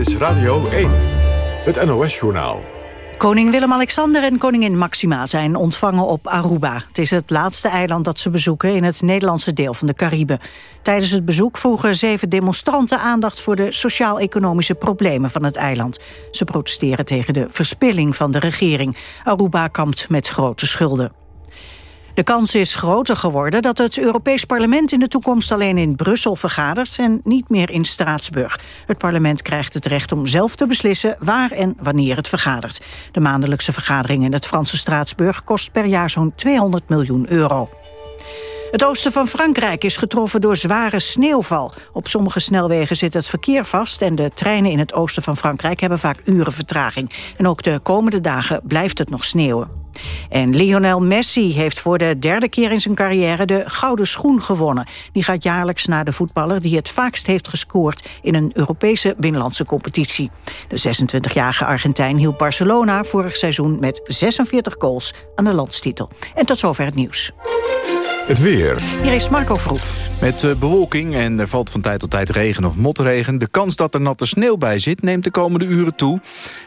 Is Radio 1, het NOS-journaal. Koning Willem-Alexander en koningin Maxima zijn ontvangen op Aruba. Het is het laatste eiland dat ze bezoeken in het Nederlandse deel van de Cariben. Tijdens het bezoek vroegen zeven demonstranten aandacht voor de sociaal-economische problemen van het eiland. Ze protesteren tegen de verspilling van de regering. Aruba kampt met grote schulden. De kans is groter geworden dat het Europees Parlement in de toekomst alleen in Brussel vergadert en niet meer in Straatsburg. Het parlement krijgt het recht om zelf te beslissen waar en wanneer het vergadert. De maandelijkse vergadering in het Franse Straatsburg kost per jaar zo'n 200 miljoen euro. Het oosten van Frankrijk is getroffen door zware sneeuwval. Op sommige snelwegen zit het verkeer vast... en de treinen in het oosten van Frankrijk hebben vaak uren vertraging. En ook de komende dagen blijft het nog sneeuwen. En Lionel Messi heeft voor de derde keer in zijn carrière de Gouden Schoen gewonnen. Die gaat jaarlijks naar de voetballer die het vaakst heeft gescoord in een Europese binnenlandse competitie. De 26-jarige Argentijn hielp Barcelona vorig seizoen met 46 goals aan de landstitel. En tot zover het nieuws. Het weer. Hier is Marco Vroeg. Met eh, bewolking en er valt van tijd tot tijd regen of motregen. De kans dat er natte sneeuw bij zit neemt de komende uren toe.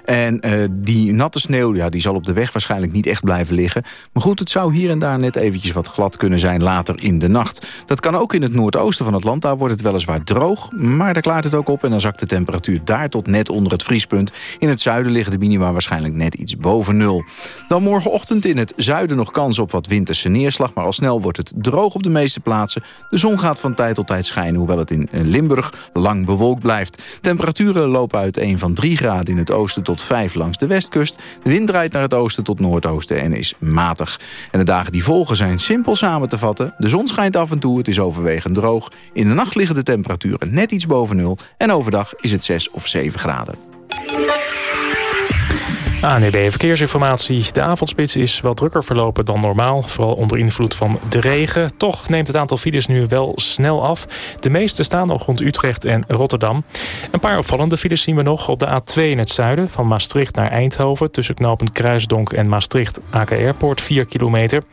En eh, die natte sneeuw ja, die zal op de weg waarschijnlijk niet echt blijven liggen. Maar goed, het zou hier en daar net eventjes wat glad kunnen zijn later in de nacht. Dat kan ook in het noordoosten van het land. Daar wordt het weliswaar droog, maar daar klaart het ook op... en dan zakt de temperatuur daar tot net onder het vriespunt. In het zuiden liggen de minima waarschijnlijk net iets boven nul. Dan morgenochtend in het zuiden nog kans op wat winterse neerslag... maar al snel wordt het droog op de meeste plaatsen. De zon gaat van tijd tot tijd schijnen, hoewel het in Limburg lang bewolkt blijft. Temperaturen lopen uit 1 van 3 graden in het oosten tot 5 langs de westkust. De wind draait naar het oosten tot noordoosten en is matig. En de dagen die volgen zijn simpel samen te vatten. De zon schijnt af en toe, het is overwegend droog. In de nacht liggen de temperaturen net iets boven nul. En overdag is het 6 of 7 graden. ANEB Verkeersinformatie. De avondspits is wat drukker verlopen dan normaal. Vooral onder invloed van de regen. Toch neemt het aantal files nu wel snel af. De meeste staan nog rond Utrecht en Rotterdam. Een paar opvallende files zien we nog op de A2 in het zuiden. Van Maastricht naar Eindhoven. Tussen knooppunt Kruisdonk en Maastricht AK Airport 4 kilometer.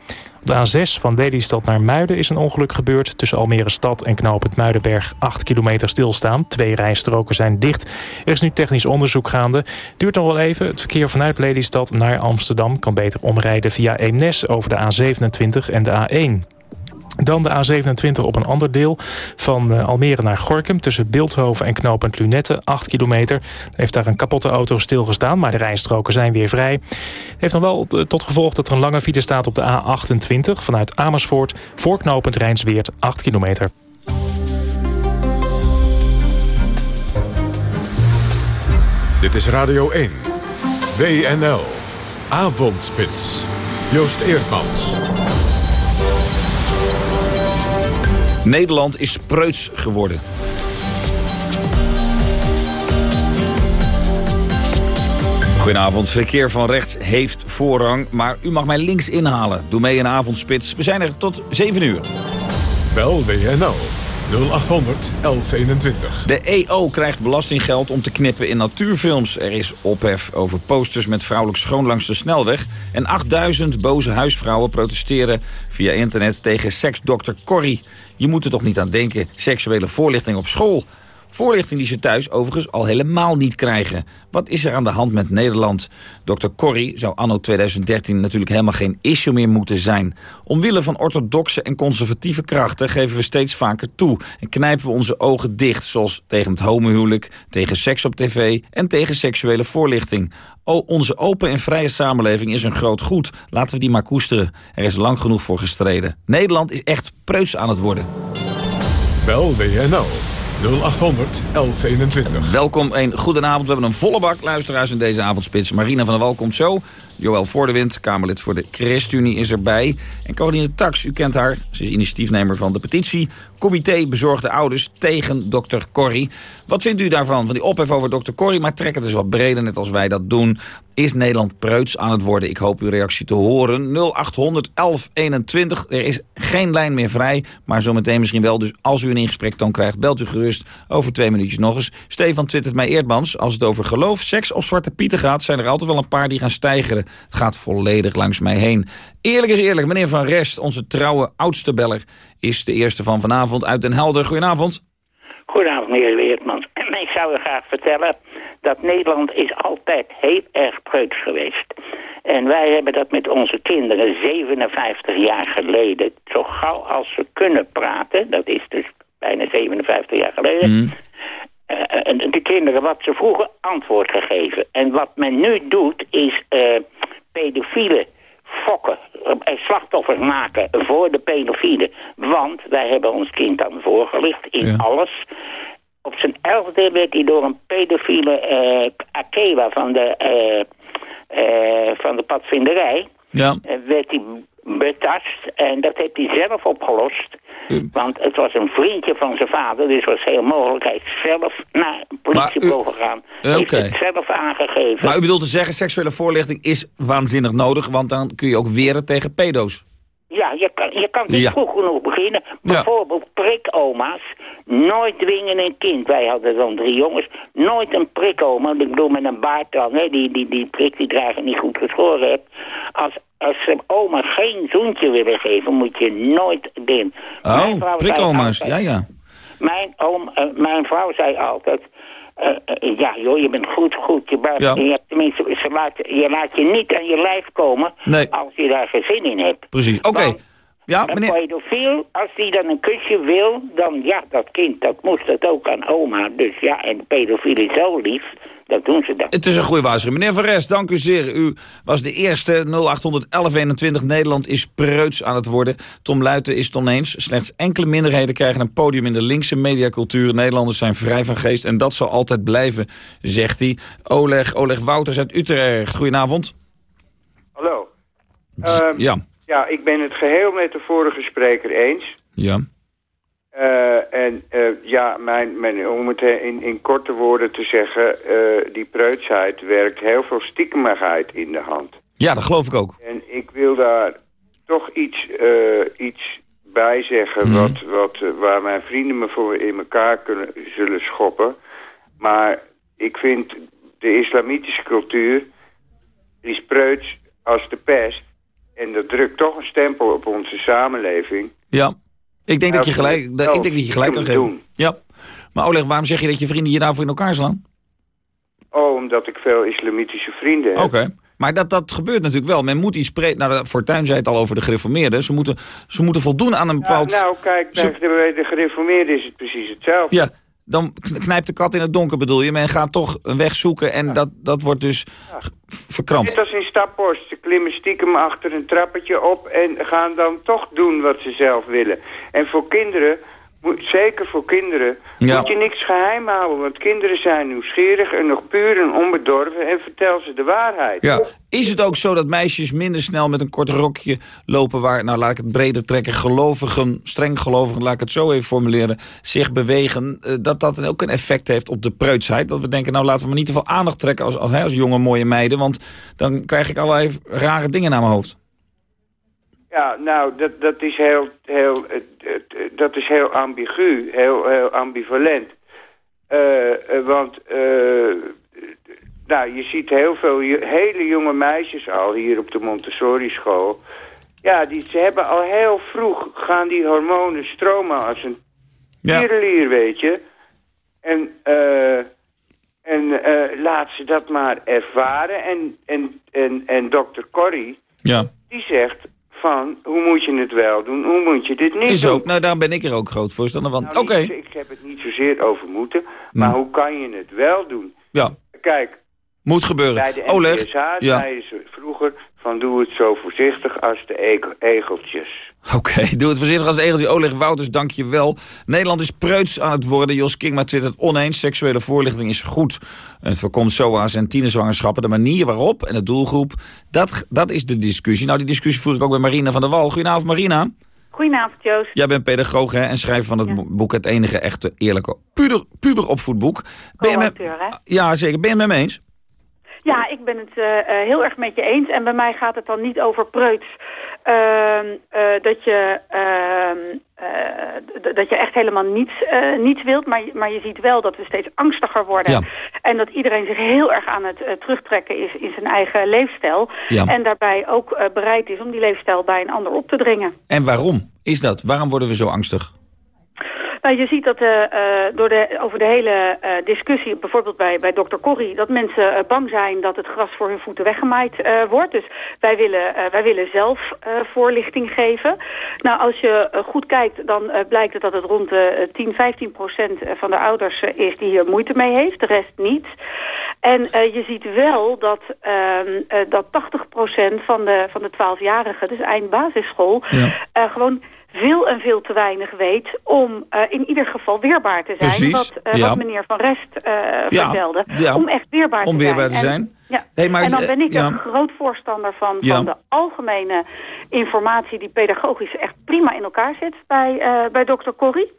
Op de A6 van Lelystad naar Muiden is een ongeluk gebeurd. Tussen Almere Stad en knooppunt Muidenberg 8 kilometer stilstaan. Twee rijstroken zijn dicht. Er is nu technisch onderzoek gaande. Duurt nog wel even. Het verkeer vanuit Lelystad naar Amsterdam kan beter omrijden via Eemnes over de A27 en de A1. Dan de A27 op een ander deel van uh, Almere naar Gorkum... tussen Beeldhoven en knooppunt Lunette, 8 kilometer. Heeft daar een kapotte auto stilgestaan, maar de rijstroken zijn weer vrij. Heeft dan wel tot gevolg dat er een lange file staat op de A28... vanuit Amersfoort voor knooppunt Rijnsweert, 8 kilometer. Dit is Radio 1. WNL. Avondspits. Joost Eerdmans. Nederland is preuts geworden. Goedenavond. Verkeer van rechts heeft voorrang, maar u mag mij links inhalen. Doe mee in avondspits. We zijn er tot 7 uur. Bel WNL 0800 1121. De EO krijgt belastinggeld om te knippen in natuurfilms. Er is ophef over posters met vrouwelijk schoon langs de snelweg. En 8000 boze huisvrouwen protesteren via internet tegen seksdokter Corrie. Je moet er toch niet aan denken, seksuele voorlichting op school. Voorlichting die ze thuis overigens al helemaal niet krijgen. Wat is er aan de hand met Nederland? Dr. Corrie zou anno 2013 natuurlijk helemaal geen issue meer moeten zijn. Omwille van orthodoxe en conservatieve krachten geven we steeds vaker toe... en knijpen we onze ogen dicht, zoals tegen het homohuwelijk... tegen seks op tv en tegen seksuele voorlichting. O, onze open en vrije samenleving is een groot goed. Laten we die maar koesteren. Er is lang genoeg voor gestreden. Nederland is echt preuts aan het worden. Bel WNL 0800 1121. Welkom, een goedenavond. We hebben een volle bak luisteraars in deze avondspits. Marina van der Wal komt zo. Joël Voordewind, Kamerlid voor de ChristenUnie, is erbij. En Caroline Tax, u kent haar. Ze is initiatiefnemer van de petitie. Comité Bezorgde Ouders tegen dokter Corrie. Wat vindt u daarvan, van die ophef over dokter Corrie? Maar trek het dus wat breder, net als wij dat doen. Is Nederland preuts aan het worden? Ik hoop uw reactie te horen. 0800 1121. Er is geen lijn meer vrij, maar zometeen misschien wel. Dus als u een ingesprek dan krijgt, belt u gerust over twee minuutjes nog eens. Stefan twittert mij Eerdmans. Als het over geloof, seks of zwarte pieten gaat... zijn er altijd wel een paar die gaan stijgeren. Het gaat volledig langs mij heen. Eerlijk is eerlijk, meneer Van Rest, onze trouwe oudste beller... is de eerste van vanavond uit Den Helder. Goedenavond. Goedenavond, meneer Weertmans. Ik zou u graag vertellen dat Nederland is altijd heel erg preuts geweest. En wij hebben dat met onze kinderen 57 jaar geleden... zo gauw als ze kunnen praten, dat is dus bijna 57 jaar geleden... Mm. Uh, de kinderen wat ze vroeger antwoord gegeven. En wat men nu doet is uh, pedofielen fokken, uh, slachtoffers maken voor de pedofielen. Want wij hebben ons kind dan voorgelicht in alles. Op zijn elfde werd hij door een pedofiele uh, Akela van de, van de padvinderij... Ja. werd hij betast. En dat heeft hij zelf opgelost. Want het was een vriendje van zijn vader, dus was heel mogelijk. Hij is zelf naar het politiebureau gegaan. Uh, heeft het zelf aangegeven. Maar u bedoelt te zeggen, seksuele voorlichting is waanzinnig nodig... want dan kun je ook weren tegen pedo's. Ja, je kan, je kan niet vroeg genoeg beginnen. Bijvoorbeeld prikoma's. Nooit dwingen een kind. Wij hadden dan drie jongens. Nooit een prikoma. Ik bedoel met een baard dan. Hè, die, die, die prik die dragen niet goed geschoren hebt. Als, als ze oma geen zoentje willen geven, moet je nooit doen. Oh, prikoma's. Ja, ja. Mijn, oom, uh, mijn vrouw zei altijd... Uh, ja, joh, je bent goed, goed. Je, ja. je, tenminste, ze laat, je laat je niet aan je lijf komen nee. als je daar geen zin in hebt. Precies, oké. Okay. Ja, meneer... Een pedofiel, als die dan een kusje wil, dan ja, dat kind, dat moest dat ook aan oma. Dus ja, en pedofiel is zo lief, dat doen ze dan. Het is een goede waarschuwing. Meneer Van Rest, dank u zeer. U was de eerste 081121. Nederland is preuts aan het worden. Tom Luiten is het oneens. Slechts enkele minderheden krijgen een podium in de linkse mediacultuur. Nederlanders zijn vrij van geest en dat zal altijd blijven, zegt hij. Oleg, Oleg Wouters uit Utrecht. Goedenavond. Hallo. Uh, ja. Ja, ik ben het geheel met de vorige spreker eens. Ja. Uh, en uh, ja, mijn, mijn, om het in, in korte woorden te zeggen... Uh, die preutsheid werkt heel veel stiekemigheid in de hand. Ja, dat geloof ik ook. En ik wil daar toch iets, iets bij zeggen... Mm. Wat, wat, waar mijn vrienden me voor in elkaar kunnen, zullen schoppen. Maar ik vind de islamitische cultuur... is preuts als de pest... En dat drukt toch een stempel op onze samenleving. Ja, ik denk, dat je, gelijk, ik denk dat je gelijk kan geven. Ja. Maar Oleg, waarom zeg je dat je vrienden je daarvoor in elkaar slaan? Oh, omdat ik veel islamitische vrienden heb. Oké. Maar dat, dat gebeurt natuurlijk wel. Men moet iets spreken. Nou, Fortuyn zei het al over de gereformeerden. Ze moeten, ze moeten voldoen aan een bepaald... Nou, kijk, bij de, de gereformeerden is het precies hetzelfde. Ja, dan knijpt de kat in het donker bedoel je. Men gaat toch een weg zoeken en dat, dat wordt dus verkrampt. Net als in Staphorst. Ze klimmen stiekem achter een trappetje op en gaan dan toch doen wat ze zelf willen. En voor kinderen moet- zeker voor kinderen, Ja. moet je niks geheim houden. Want kinderen zijn nieuwsgierig en nog puur en onbedorven en vertel ze de waarheid. Ja. Is het ook zo dat meisjes minder snel met een kort rokje lopen... waar, nou laat ik het breder trekken, gelovigen, streng gelovigen... laat ik het zo even formuleren, zich bewegen... eh, dat dat ook een effect heeft op de preutsheid? Dat we denken, nou laten we maar niet te veel aandacht trekken als, als, als jonge mooie meiden... want dan krijg ik allerlei rare dingen naar mijn hoofd. Ja, nou, dat, dat is heel, heel, eh, eh, dat is heel ambigu, heel, heel ambivalent. Eh, eh, want, eh, nou, je ziet heel veel hele jonge meisjes al hier op de Montessori school. Ja, die, ze hebben al heel vroeg, gaan die hormonen stromen als een tierenlier, weet je. En, eh, en eh, laat ze dat maar ervaren. En, en, en, en dokter Corrie, Ja. die zegt van, hoe moet je het wel doen, hoe moet je dit niet Is doen? ook, nou daar ben ik er ook groot voorstander van. Nou, Oké, ik heb het niet zozeer over moeten, maar hoe kan je het wel doen? ja, Kijk, moet gebeuren. bij de Oleg, NPSH ja. zeiden ze vroeger van doe het zo voorzichtig als de egeltjes. Oké, doe het voorzichtig als egeltje. Oleg Wouters, dank je wel. Nederland is preuts aan het worden. Jos Kingma twittert oneens. Seksuele voorlichting is goed. Het voorkomt SOA's en tienerzwangerschappen. De manier waarop en de doelgroep, dat, dat is de discussie. Nou, die discussie voer ik ook met Marina van der Wal. Goedenavond, Marina. Goedenavond, Joost. Jij bent pedagoog hè, en schrijver van het bo- boek Het enige echte eerlijke puber, puberopvoedboek. Ben je met, Co-auteur, hè? ja, zeker. Ben je het met me eens? Ja, ik ben het eh, eh, heel erg met je eens. En bij mij gaat het dan niet over preuts. Ehm, eh, dat, je, ehm, eh, dat je echt helemaal niets, eh, niets wilt. Maar, je- maar je ziet wel dat we steeds angstiger worden. Ja. En dat iedereen zich heel erg aan het terugtrekken is in zijn eigen leefstijl. Ja. En daarbij ook bereid is om die leefstijl bij een ander op te dringen. En waarom is dat? Waarom worden we zo angstig? Nou, je ziet dat eh, eh, door de, over de hele eh, discussie, bijvoorbeeld bij, bij dokter Corrie, dat mensen bang zijn dat het gras voor hun voeten weggemaaid wordt. Dus wij willen, wij willen zelf voorlichting geven. Nou, als je goed kijkt, dan blijkt het dat het rond de 10, 15 procent van de ouders is die hier moeite mee heeft, de rest niet. En je ziet wel dat, ehm, eh, dat 80 procent van de, van de 12-jarigen, dus eind basisschool, gewoon veel en veel te weinig weet om eh, in ieder geval weerbaar te zijn. Precies, Wat, eh, ja. wat meneer Van Rest eh, Ja, vertelde. ja. Om echt weerbaar Om te weerbaar zijn. te zijn. Ja. Hey, maar, en dan eh, ben ik ja. een groot voorstander van, Ja. van de algemene informatie die pedagogisch echt prima in elkaar zit bij, eh, bij dokter Corrie.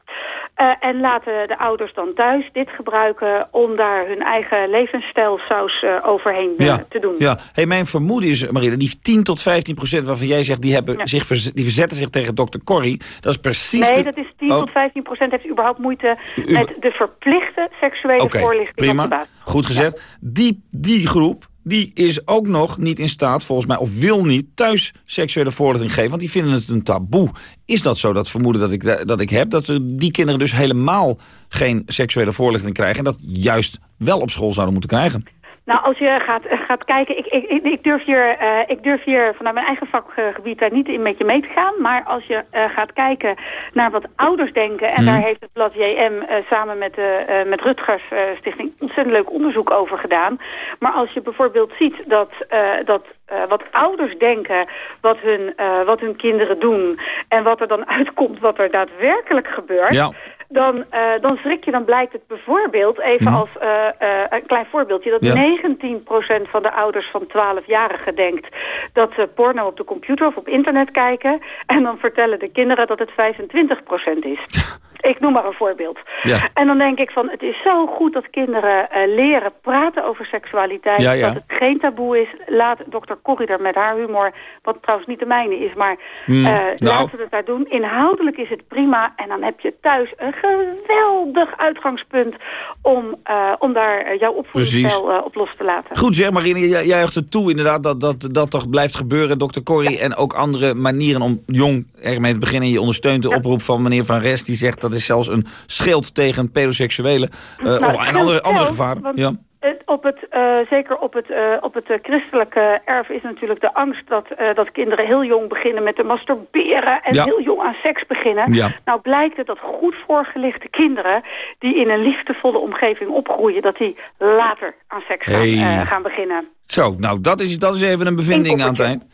Eh, en laten de ouders dan thuis dit gebruiken om daar hun eigen levensstijlsaus eh, overheen Ja, te doen. ja. Hey, mijn vermoeden is, Marina, die 10 tot 15 procent waarvan jij zegt... die, hebben zich verz- die verzetten zich tegen dokter Corrie. Dat is precies... Nee, de- dat is 10 Oh, tot 15 procent heeft überhaupt moeite met de verplichte seksuele voorlichting op de prima. basis. Goed gezegd. Die, die groep die is ook nog niet in staat, volgens mij, of wil niet... thuis seksuele voorlichting geven, want die vinden het een taboe. Is dat zo, dat vermoeden dat ik, dat ik heb? Dat die kinderen dus helemaal geen seksuele voorlichting krijgen... en dat juist wel op school zouden moeten krijgen? Nou, als je gaat, eh, gaat kijken, ik, ik, ik- durf hier, eh, ik durf hier vanuit mijn eigen vakgebied daar niet in met je mee te gaan. Maar als je eh, gaat kijken naar wat ouders denken, en Mhm. daar heeft het blad JM eh, samen met de eh, met Rutgers eh, Stichting ontzettend leuk onderzoek over gedaan. Maar als je bijvoorbeeld ziet dat, eh, dat eh, wat ouders denken, wat hun, eh, wat hun kinderen doen en wat er dan uitkomt, wat er daadwerkelijk gebeurt. Ja. Dan, eh, dan schrik je, dan blijkt het bijvoorbeeld, even Mhm. als eh, eh, een klein voorbeeldje, dat Ja. 19% van de ouders van 12-jarigen denkt dat ze porno op de computer of op internet kijken. En dan vertellen de kinderen dat het 25% is. Ik noem maar een voorbeeld. Ja. En dan denk ik van, het is zo goed dat kinderen leren praten over seksualiteit. Ja, ja. Dat het geen taboe is. Laat dokter Corrie er met haar humor, wat trouwens niet de mijne is, maar Hmm, nou. laat ze het daar doen. Inhoudelijk is het prima. En dan heb je thuis een geweldig uitgangspunt om, eh, om daar eh, jouw opvoedingsstijl eh, op los te laten. Goed zeg, Marine, jij juicht het toe inderdaad dat dat, dat toch blijft gebeuren. Dr. Corrie en ook andere manieren om jong ermee te beginnen. Je ondersteunt de oproep van meneer Van Rest. Die zegt dat is zelfs een schild tegen pedoseksuele. eh, Nou, of, en andere, andere gevaren. want- Ja. Het, op het, uh, zeker op het, uh, op het uh, christelijke erf is natuurlijk de angst dat, dat kinderen heel jong beginnen met te masturberen en Ja. heel jong aan seks beginnen. Ja. Nou blijkt het dat goed voorgelichte kinderen die in een liefdevolle omgeving opgroeien, dat die later aan seks gaan, Hey. eh, gaan beginnen. Zo, nou dat is, dat is even een bevinding aan het eind.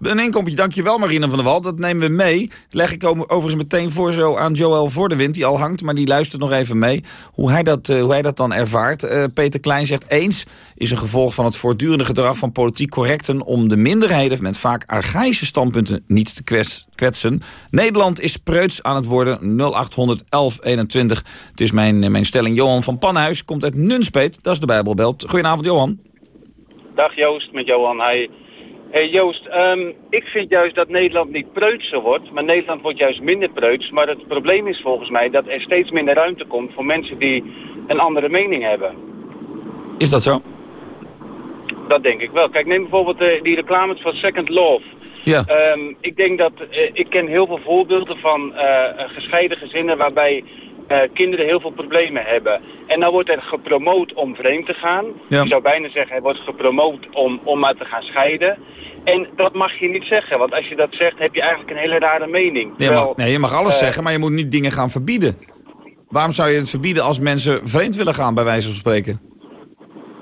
Een inkompje, dankjewel Marine van der Wal. Dat nemen we mee. Leg ik over- overigens meteen voor zo aan Joël Voordewind, die al hangt, maar die luistert nog even mee. Hoe hij dat, eh, hoe hij dat dan ervaart. Eh, Peter Klein zegt eens is een gevolg van het voortdurende gedrag van politiek correcten om de minderheden met vaak archaïsche standpunten niet te kwets- kwetsen. Nederland is preuts aan het worden. 0800 1121. Het is mijn, eh, mijn stelling. Johan van Panhuis komt uit Nunspeet. Dat is de Bijbelbelt. Goedenavond Johan. Dag Joost, met Johan. Hey, hey Joost, ehm, ik vind juist dat Nederland niet preutser wordt, maar Nederland wordt juist minder preuts. Maar het probleem is volgens mij dat er steeds minder ruimte komt voor mensen die een andere mening hebben. Is dat zo? Dat denk ik wel. Kijk, neem bijvoorbeeld eh, die reclames van Second Love. Ja. Ehm, ik denk dat, eh, ik ken heel veel voorbeelden van eh, gescheiden gezinnen waarbij kinderen heel veel problemen hebben. En dan wordt er gepromoot om vreemd te gaan. Ja. Je zou bijna zeggen, er wordt gepromoot om, om maar te gaan scheiden. En dat mag je niet zeggen, want als je dat zegt, heb je eigenlijk een hele rare mening. Je Terwijl, mag, nee, je mag alles eh, zeggen, maar je moet niet dingen gaan verbieden. Waarom zou je het verbieden als mensen vreemd willen gaan, bij wijze van spreken?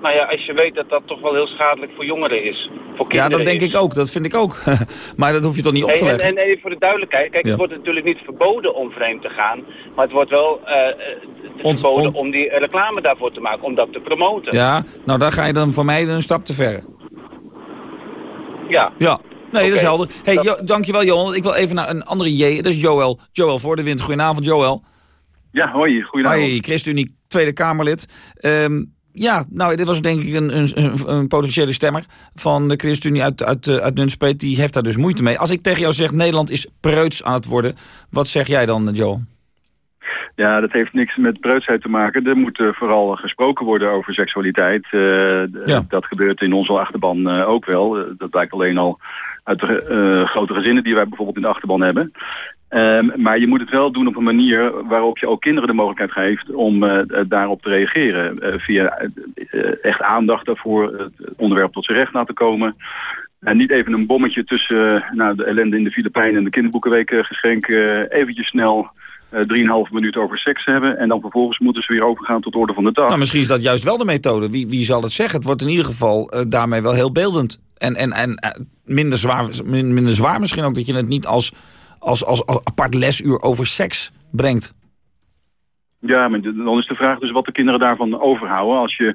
Nou ja, als je weet dat dat toch wel heel schadelijk voor jongeren is. Voor Ja, kinderen dat denk is. ik ook. Dat vind ik ook. maar dat hoef je toch niet op te en, leggen? en even voor de duidelijkheid, kijk, Ja. het wordt natuurlijk niet verboden om vreemd te gaan, maar het wordt wel eh, eh, Ont- verboden om die reclame daarvoor te maken, om dat te promoten. Ja, nou daar ga je dan voor mij een stap te ver. Ja. Ja. Nee, dat is helder. Hey, jo, dankjewel Johan. Ik wil even naar een andere J. Dat is Joël. Joël voor de wind. Goedenavond Joël. Ja, hoi. Goedenavond. Hoi, ChristenUnie Tweede Kamerlid. Ehm, ja, nou, dit was denk ik een, een, een, een potentiële stemmer van de ChristenUnie uit, uit, eh, uit Nunspeet. Die heeft daar dus moeite mee. Als ik tegen jou zeg, Nederland is preuts aan het worden. Wat zeg jij dan, Joel? Ja, dat heeft niks met preutsheid te maken. Er moet eh, vooral gesproken worden over seksualiteit. Eh, Dat gebeurt in onze achterban eh, ook wel. Dat blijkt alleen al uit de grote gezinnen die wij bijvoorbeeld in de achterban hebben. Ehm, maar je moet het wel doen op een manier waarop je ook kinderen de mogelijkheid geeft om daarop te reageren. Via echt aandacht daarvoor, het onderwerp tot zijn recht laten komen. En niet even een bommetje tussen nou, de ellende in de Filipijnen en de kinderboekenweek geschenk. eventjes snel eh, drieënhalf minuut over seks hebben. En dan vervolgens moeten ze weer overgaan tot orde van de dag. Nou, misschien is dat juist wel de methode. Wie, wie zal het zeggen? Het wordt in ieder geval eh, daarmee wel heel beeldend. En, en, en eh, minder, zwaar, min- minder zwaar misschien ook dat je het niet als, als, als, als apart lesuur over seks brengt. Ja, maar dan is de vraag dus wat de kinderen daarvan overhouden. Als je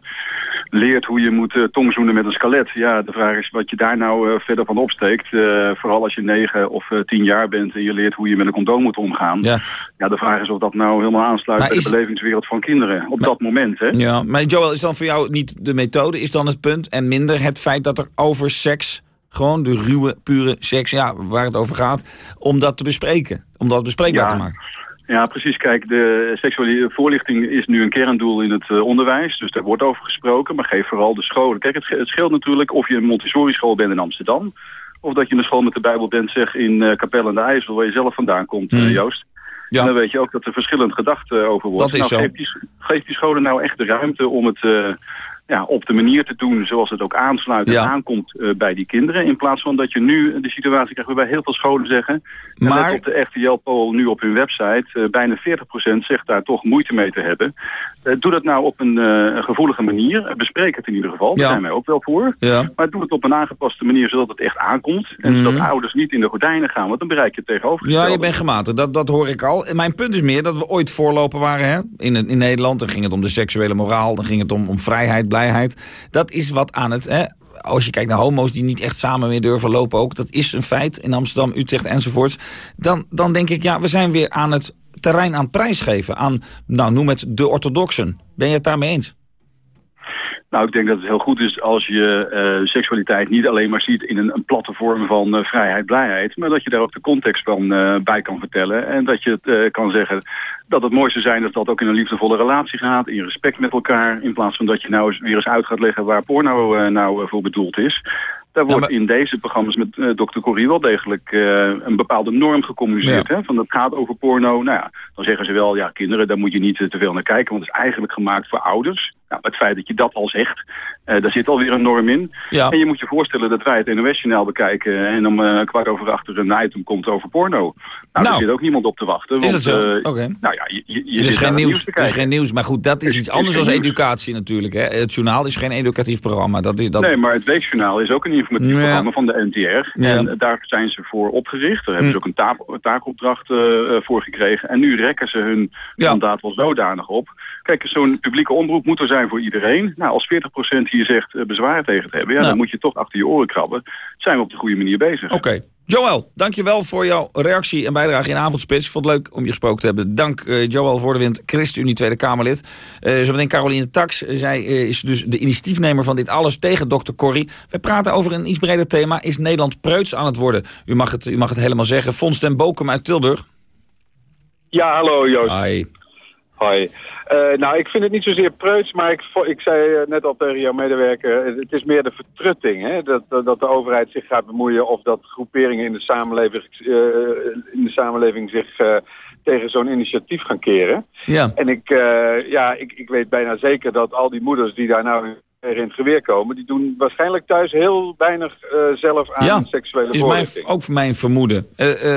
leert hoe je moet eh, tongzoenen met een skelet. Ja, de vraag is wat je daar nou eh, verder van opsteekt. Eh, vooral als je negen of tien jaar bent en je leert hoe je met een condoom moet omgaan. Ja. Ja, de vraag is of dat nou helemaal aansluit Maar bij is- de belevingswereld van kinderen. Op dat moment, hè? Ja, maar Joel, is dan voor jou niet de methode, is dan het punt... en minder het feit dat er over seks, gewoon de ruwe, pure seks... ja, waar het over gaat, om dat te bespreken. Om dat bespreekbaar Ja. te maken. Ja, precies. Kijk, de seksuele voorlichting is nu een kerndoel in het eh, onderwijs. Dus daar wordt over gesproken, maar geef vooral de scholen. Kijk, het, scheelt natuurlijk of je een Montessori-school bent in Amsterdam... of dat je een school met de Bijbel bent, zeg, in eh Capelle aan de IJssel... waar je zelf vandaan komt, eh, Hmm. Joost. En dan weet je ook dat er verschillend gedacht eh, over wordt. Dat is nou, zo. Geef die, sch- geef die scholen nou echt de ruimte om het ja, op de manier te doen... zoals het ook aansluit en Ja. aankomt eh, bij die kinderen. In plaats van dat je nu de situatie krijgt waarbij heel veel scholen zeggen... En Maar- let op de RTL-poll nu op hun website. eh, bijna 40% zegt daar toch moeite mee te hebben. Eh, doe dat nou op een eh, gevoelige manier. Eh, bespreek het in ieder geval. Daar Ja. zijn wij ook wel voor. Ja. Maar doe het op een aangepaste manier zodat het echt aankomt. En Mhm. zodat ouders niet in de gordijnen gaan. Want dan bereik je het tegenovergestelde. Ja, je bent gematigd, dat, dat hoor ik al. En mijn punt is meer dat we ooit voorloper waren hè? In, in Nederland. Dan ging het om de seksuele moraal, dan ging het om, om vrijheid, Dat is wat aan het... Hè? Als je kijkt naar homo's die niet echt samen meer durven lopen ook. Dat is een feit in Amsterdam, Utrecht enzovoorts. Dan, dan denk ik, ja, we zijn weer aan het terrein aan prijsgeven. Aan, nou, noem het de orthodoxen. Ben je het daarmee eens? Nou, ik denk dat het heel goed is als je eh, seksualiteit niet alleen maar ziet in een, een platte vorm van eh, vrijheid, blijheid. Maar dat je daar ook de context van eh, bij kan vertellen. En dat je het kan zeggen dat het mooiste zijn dat dat ook in een liefdevolle relatie gaat. In respect met elkaar. In plaats van dat je nou eens, weer eens uit gaat leggen waar porno nou voor bedoeld is. Daar wordt in deze programma's met eh, Dr. Corrie wel degelijk eh, een bepaalde norm gecommuniceerd. Hè? Van dat gaat over porno. Nou ja, dan zeggen ze wel, ja, kinderen, daar moet je niet te veel naar kijken. Want het is eigenlijk gemaakt voor ouders. Nou, het feit dat je dat al zegt, uh, daar zit alweer een norm in. Ja. En je moet je voorstellen dat wij het NOS-journaal bekijken... en om uh, kwart over achter een item komt over porno. Nou, nou daar zit ook niemand op te wachten. Is want, het zo? uh, Oké. Nou ja, je, je, je Er is geen nieuws, te er is geen nieuws, maar goed, dat is iets anders dan nieuws. educatie natuurlijk. Hè. Het journaal is geen educatief programma. Dat is, dat... Nee, maar het Weekjournaal is ook een informatief Ja. programma van de NTR. Ja. En daar zijn ze voor opgericht. Daar hebben Hm. ze ook een taak, een taakopdracht eh, eh, voor gekregen. En nu rekken ze hun mandaat wel zodanig op. Kijk, zo'n publieke omroep moet er zijn voor iedereen. Nou, als 40% hier zegt eh, bezwaar tegen te hebben... Ja, Nou. dan moet je toch achter je oren krabben. Zijn we op de goede manier bezig. Oké. Joël, dankjewel voor jouw reactie en bijdrage in Avondspits. Ik vond het leuk om je gesproken te hebben. Dank eh Joël Voordewind, ChristenUnie Tweede Kamerlid. Eh zometeen Caroline Tax. Zij is dus de initiatiefnemer van dit alles tegen Dr. Corrie. We praten over een iets breder thema. Is Nederland preuts aan het worden? U mag het, u mag het helemaal zeggen. Fons den Bokum uit Tilburg. Ja, hallo Joost. Hi. Hoi. Eh, nou, ik vind het niet zozeer preuts, maar ik, ik zei eh, net al tegen jouw medewerker, eh, het is meer de vertrutting, hè? Dat, dat, de overheid zich gaat bemoeien of dat groeperingen in de samenleving, in de samenleving zich tegen zo'n initiatief gaan keren. Ja. En ik, ja, ik, ik weet bijna zeker dat al die moeders die daar nou er in het geweer komen, die doen waarschijnlijk thuis heel weinig eh, zelf aan Ja, seksuele is mijn, ook voor mijn vermoeden.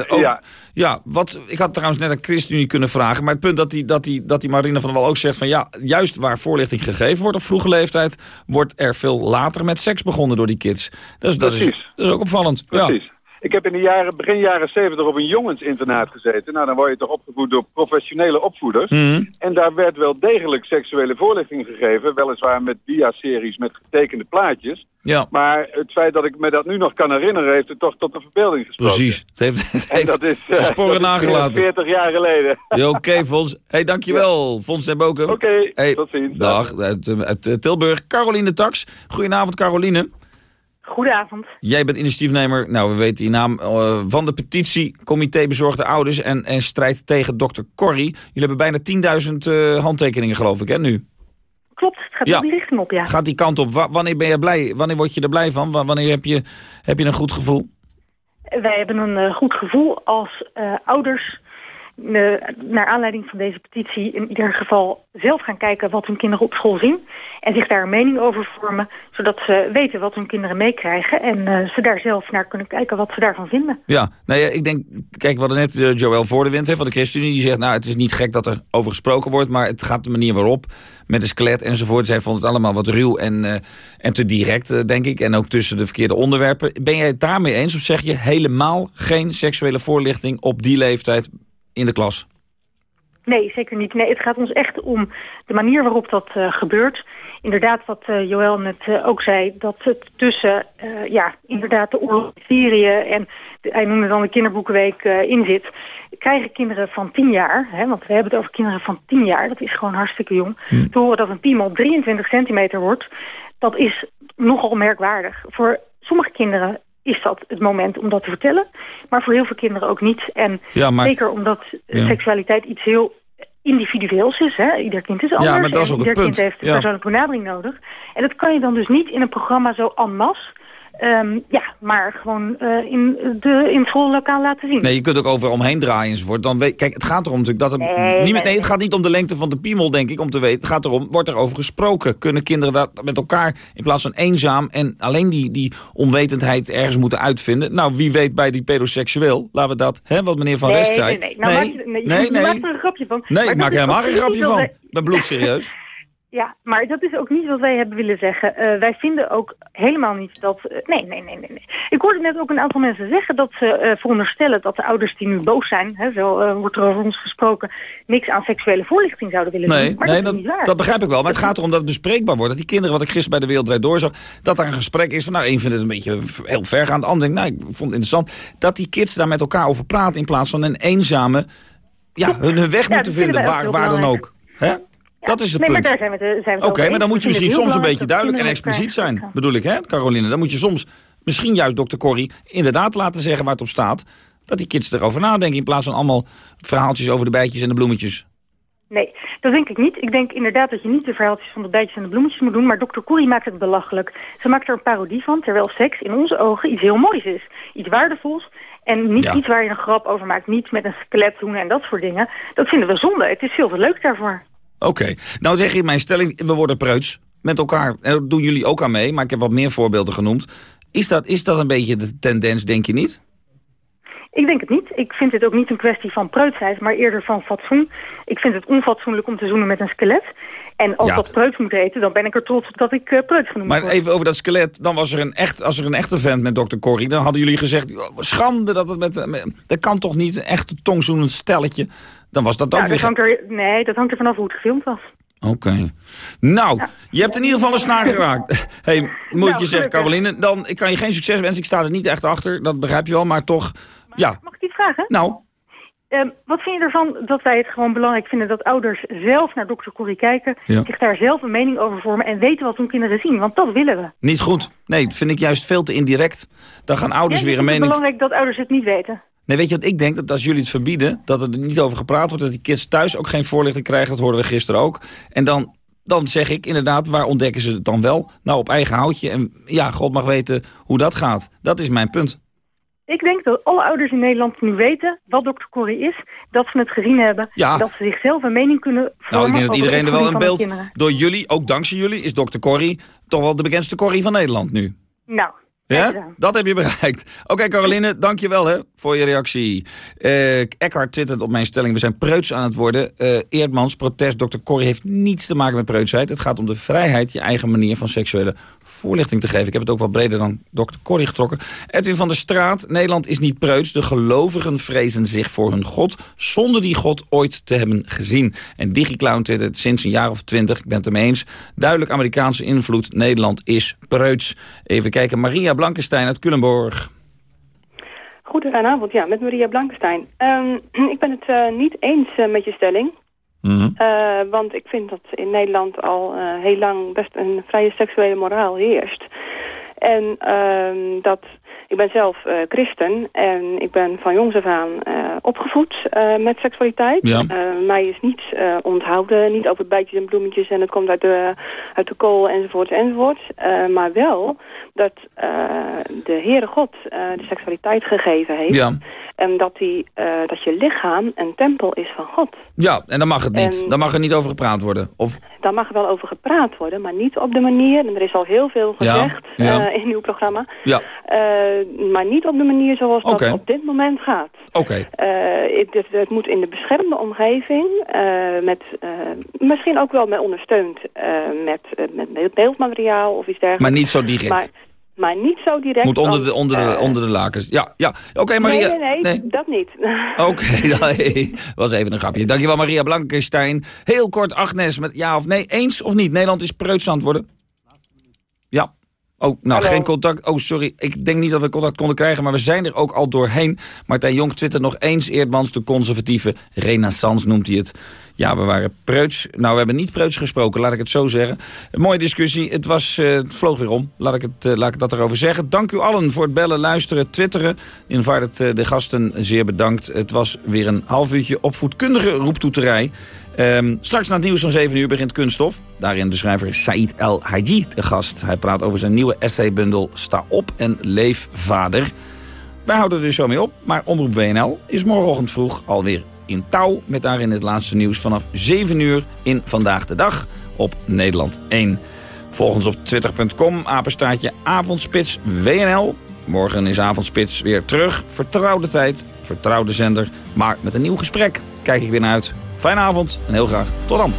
Ook- Ja. ja, wat, ik had trouwens net aan ChristenUnie kunnen vragen. Maar het punt dat die, dat, die, dat die Marina van der Wal ook zegt van... ja, juist waar voorlichting gegeven wordt op vroege leeftijd... wordt er veel later met seks begonnen door die kids. Dus dat, is, Precies. dat is ook opvallend. Ja. Ik heb in de jaren, begin jaren 70 op een jongensinternaat gezeten. Nou, dan word je toch opgevoed door professionele opvoeders. Mhm. En daar werd wel degelijk seksuele voorlichting gegeven. Weliswaar met dia-series met getekende plaatjes. Ja. Maar het feit dat ik me dat nu nog kan herinneren... heeft het toch tot de verbeelding gesproken. Precies. Het heeft, het En dat is, eh, sporen nagelaten. 40 jaar geleden. Ja, Oké, Fons. hey, dankjewel, Fons den Bokum. Oké, hey, tot ziens. Dag, uit, eh, uit eh, Tilburg. Caroline Tax. Goedenavond, Caroline. Goedenavond. Jij bent initiatiefnemer, nou we weten je naam, eh, van de petitie Comité Bezorgde Ouders en, en strijd tegen Dr. Corrie. Jullie hebben bijna 10.000 eh, handtekeningen geloof ik hè nu. Klopt, het gaat Ja. die richting op, ja. Gaat die kant op. Wa- wanneer ben je blij? Wanneer word je er blij van? Wa- wanneer heb je, heb je een goed gevoel? Wij hebben een eh, goed gevoel als ouders... eh, naar aanleiding van deze petitie in ieder geval zelf gaan kijken wat hun kinderen op school zien. En zich daar een mening over vormen, zodat ze weten wat hun kinderen meekrijgen. En eh, ze daar zelf naar kunnen kijken wat ze daarvan vinden. Ja, nou ja, ik denk, kijk, we hadden net uh, Joël Voordewind van de ChristenUnie. Die zegt, nou, het is niet gek dat er over gesproken wordt, maar het gaat de manier waarop, met een skelet enzovoort. Zij vond het allemaal wat ruw en, en te direct, denk ik. En ook tussen de verkeerde onderwerpen. Ben jij het daarmee eens of zeg je helemaal geen seksuele voorlichting op die leeftijd in de klas? Nee, zeker niet. Nee, het gaat ons echt om de manier waarop dat uh, gebeurt. Inderdaad, wat uh, Joël net uh, ook zei, dat het tussen, ja, inderdaad de oorlog in Syrië en de, hij noemde dan de kinderboekenweek in zit. Krijgen kinderen van 10 jaar, hè, want we hebben het over kinderen van 10 jaar, dat is gewoon hartstikke jong, hm. te horen dat een piemel 23 centimeter wordt, dat is nogal merkwaardig. Voor sommige kinderen is dat het moment om dat te vertellen. Maar voor heel veel kinderen ook niet. En ja, maar, zeker omdat ja. seksualiteit iets heel individueels is. Hè? Ieder kind is anders. Ja, maar dat is ook en ieder kind heeft ja. persoonlijke benadering nodig. En dat kan je dan dus niet in een programma zo en masse... Um, ja, maar gewoon uh, in, de, in het schoollokaal laten zien. Nee, je kunt ook overal omheen draaien enzovoort. Dan weet, kijk, het gaat erom natuurlijk dat er nee, niet, nee, nee, het gaat niet om de lengte van de piemel, denk ik, om te weten. Het gaat erom, wordt er over gesproken? Kunnen kinderen dat met elkaar in plaats van eenzaam en alleen die, die onwetendheid ergens moeten uitvinden? Nou, wie weet bij die pedoseksueel, laten we dat, hè, wat meneer Van nee, Rest zei. Nee, nee, nou, nee, maak je, nee, nee, je nee. maakt er een grapje van. Nee, ik maak helemaal geen grapje van. Ik ben bloedserieus. Ja, maar dat is ook niet wat wij hebben willen zeggen. Uh, wij vinden ook helemaal niet dat... Uh, nee, nee, nee, nee, nee. Ik hoorde net ook een aantal mensen zeggen dat ze uh, veronderstellen... dat de ouders die nu boos zijn, hè, zo wordt er over ons gesproken... niks aan seksuele voorlichting zouden willen nee, doen. Maar nee, dat, begrijp ik wel. Maar het gaat erom dat het bespreekbaar wordt. Dat die kinderen, wat ik gisteren bij de Wereldrijd doorzag... dat daar een gesprek is van, nou, een vindt het een beetje heel vergaand. De ander denkt, nou, ik vond het interessant. Dat die kids daar met elkaar over praten... in plaats van een eenzame... ja, hun, hun weg ja, moeten vinden, waar, waar dan ook. Hè? Dat is het nee, punt. Maar daar zijn we zijn we Oké, okay, maar dan moet je misschien soms een beetje duidelijk en expliciet zijn. Bedoel ik, hè, Caroline? Dan moet je soms, misschien juist dokter Corrie... inderdaad laten zeggen waar het op staat... dat die kids erover nadenken... in plaats van allemaal verhaaltjes over de bijtjes en de bloemetjes. Nee, dat denk ik niet. Ik denk inderdaad dat je niet de verhaaltjes van de bijtjes en de bloemetjes moet doen... maar dokter Corrie maakt het belachelijk. Ze maakt er een parodie van, terwijl seks in onze ogen iets heel moois is. Iets waardevols en niet Ja. iets waar je een grap over maakt. Niet met een skelet doen en dat soort dingen. Dat vinden we zonde. Het is veel te leuk daarvoor. Oké. Nou zeg je mijn stelling, we worden preuts met elkaar. En dat doen jullie ook aan mee, maar ik heb wat meer voorbeelden genoemd. Is dat, is dat een beetje de tendens, denk je niet? Ik denk het niet. Ik vind het ook niet een kwestie van preutsheid, maar eerder van fatsoen. Ik vind het onfatsoenlijk om te zoenen met een skelet. En als Ja. dat preuts moet eten, dan ben ik er trots op dat ik uh, preuts genoemd Maar word. even over dat skelet. Dan was er een echt, als er een echte vent met dokter Corrie... dan hadden jullie gezegd, "Oh, schande dat het met... met dat kan toch niet een echt tongzoenend stelletje? Dan was dat ook Nou, weer... er, nee, dat hangt er vanaf hoe het gefilmd was. Oké. Nou, je hebt in ieder geval een snaar geraakt. hey, moet Nou, je zeggen. Caroline... dan ik kan je geen succes wensen. Ik sta er niet echt achter, dat begrijp je wel. Maar toch, ja. Mag ik iets vragen? Nou, Ehm, wat vind je ervan dat wij het gewoon belangrijk vinden dat ouders zelf naar dokter Corrie kijken, Ja. zich daar zelf een mening over vormen en weten wat hun kinderen zien? Want dat willen we. niet goed. Nee, dat vind ik juist veel te indirect. Dan gaan ouders Ja, weer een het is mening... belangrijk dat ouders het niet weten. Nee, weet je wat ik denk? Dat als jullie het verbieden, dat er niet over gepraat wordt... dat die kids thuis ook geen voorlichting krijgen. Dat hoorden we gisteren ook. En dan, dan zeg ik inderdaad, waar ontdekken ze het dan wel? Nou, op eigen houtje. En ja, God mag weten hoe dat gaat. Dat is mijn punt. Ik denk dat alle ouders in Nederland nu weten wat dokter Corrie is, dat ze het gezien hebben, Ja. dat ze zichzelf een mening kunnen vormen Nou, ik denk dat iedereen er wel een beeld... Door jullie, ook dankzij jullie, is dokter Corrie... toch wel de bekendste Corrie van Nederland nu. Nou, Ja? Dat heb je bereikt. Oké, Caroline, dank je wel hè, voor je reactie. Eh Eckhart twittert op mijn stelling, we zijn preuts aan het worden. Eh Eerdmans, protest, dokter Corrie heeft niets te maken met preutsheid. Het gaat om de vrijheid, je eigen manier van seksuele voorlichting te geven. Ik heb het ook wat breder dan dokter Corrie getrokken. Edwin van der Straat, Nederland is niet preuts. De gelovigen vrezen zich voor hun God, zonder die God ooit te hebben gezien. En DigiClown twittert sinds een jaar of twintig, ik ben het ermee eens. Duidelijk Amerikaanse invloed, Nederland is preuts. Even kijken, Maria Blankenstein uit Culemborg. Goedenavond, ja, met Maria Blankenstein. Ehm, ik ben het eh, niet eens eh, met je stelling. Eh, want ik vind dat in Nederland al eh, heel lang best een vrije seksuele moraal heerst. En ehm, dat, ik ben zelf eh, christen en ik ben van jongs af aan eh, opgevoed eh, met seksualiteit. Ja. Mij is niets onthouden, niet over bijtjes en bloemetjes en het komt uit de, uit de kool enzovoort enzovoort. Maar wel dat de Heere God de seksualiteit gegeven heeft. Ja. En dat, die, dat je lichaam een tempel is van God. Ja, en dan mag het niet. En- Dan mag er niet over gepraat worden. Of, Daar mag er wel over gepraat worden, maar niet op de manier... en er is al heel veel gezegd ja. in uw programma... ja, eh, maar niet op de manier zoals Oké. dat op dit moment gaat. oké. Eh, het, het, het moet in de beschermde omgeving, eh, met, misschien ook wel met ondersteund met, met beeldmateriaal of iets dergelijks. Maar niet zo direct. Maar, maar niet zo direct. Moet onder de, onder de, onder de lakens. Ja, ja. Oké, Maria. Nee, nee, nee, dat niet. Oké, nee, was even een grapje. Dankjewel Maria Blankenstein. Heel kort, Agnes, met ja of nee. Eens of niet? Nederland is preuts aan het worden? Ja. Oh, nou, Hallo. geen contact. Oh, sorry. Ik denk niet dat we contact konden krijgen, maar we zijn er ook al doorheen. Martijn Jonk twittert nog eens Eerdmans, de conservatieve renaissance noemt hij het. Ja, we waren preuts. Nou, we hebben niet preuts gesproken, laat ik het zo zeggen. Een mooie discussie. Het, was, eh, het vloog weer om. Laat ik, het, eh, laat ik dat erover zeggen. Dank u allen voor het bellen, luisteren, twitteren. In vaart eh, de gasten zeer bedankt. Het was weer een half uurtje opvoedkundige roeptoeterij. Ehm, straks na het nieuws van 7 uur begint Kunststof. Daarin de schrijver Said El Haji de gast. Hij praat over zijn nieuwe essaybundel Sta op en leef vader. Wij houden er dus zo mee op, maar Omroep WNL is morgenochtend vroeg alweer in touw... met daarin het laatste nieuws vanaf 7 uur in Vandaag de Dag op Nederland 1. Volg ons op twitter.com, apenstaartje avondspits WNL. Morgen is avondspits weer terug. Vertrouwde tijd, vertrouwde zender, maar met een nieuw gesprek. Kijk ik weer naar uit. Fijne avond en heel graag tot dan.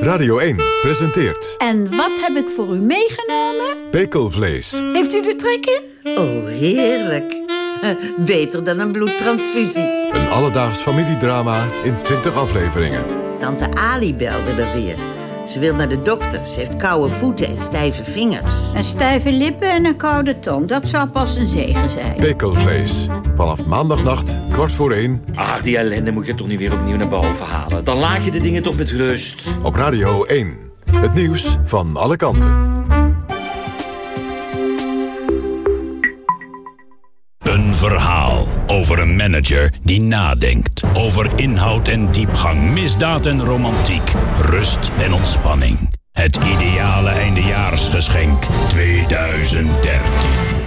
Radio 1 presenteert En wat heb ik voor u meegenomen? Pekelvlees. Heeft u de trek in? Oh, heerlijk. Beter dan een bloedtransfusie. Een alledaags familiedrama in 20 afleveringen. Tante Ali belde er weer. Ze wil naar de dokter. Ze heeft koude voeten en stijve vingers. En stijve lippen en een koude tong. Dat zou pas een zegen zijn. Pekelvlees. Vanaf maandagnacht, kwart voor één. Ach, die ellende moet je toch niet weer opnieuw naar boven halen. Dan laat je de dingen toch met rust. Op Radio 1. Het nieuws van alle kanten. Een verhaal over een manager die nadenkt. Over inhoud en diepgang, misdaad en romantiek, rust en ontspanning. Het ideale eindejaarsgeschenk 2013.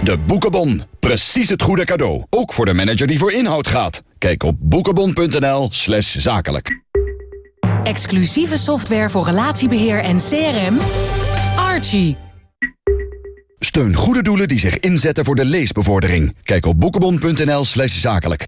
De Boekenbon. Precies het goede cadeau. Ook voor de manager die voor inhoud gaat. Kijk op boekenbon.nl slash zakelijk. Exclusieve software voor relatiebeheer en CRM. Archie. Steun goede doelen die zich inzetten voor de leesbevordering. Kijk op boekenbon.nl slash zakelijk.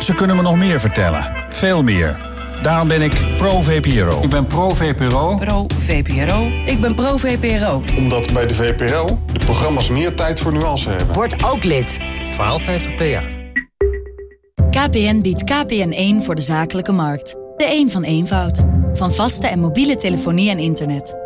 Ze kunnen me nog meer vertellen. Veel meer. Daarom ben ik pro-VPRO. Ik ben pro-VPRO. Pro-VPRO. Ik ben pro-VPRO. Omdat bij de VPRO de programma's meer tijd voor nuance hebben. Word ook lid. 1250 PA. KPN biedt KPN1 voor de zakelijke markt. De een van eenvoud. Van vaste en mobiele telefonie en internet.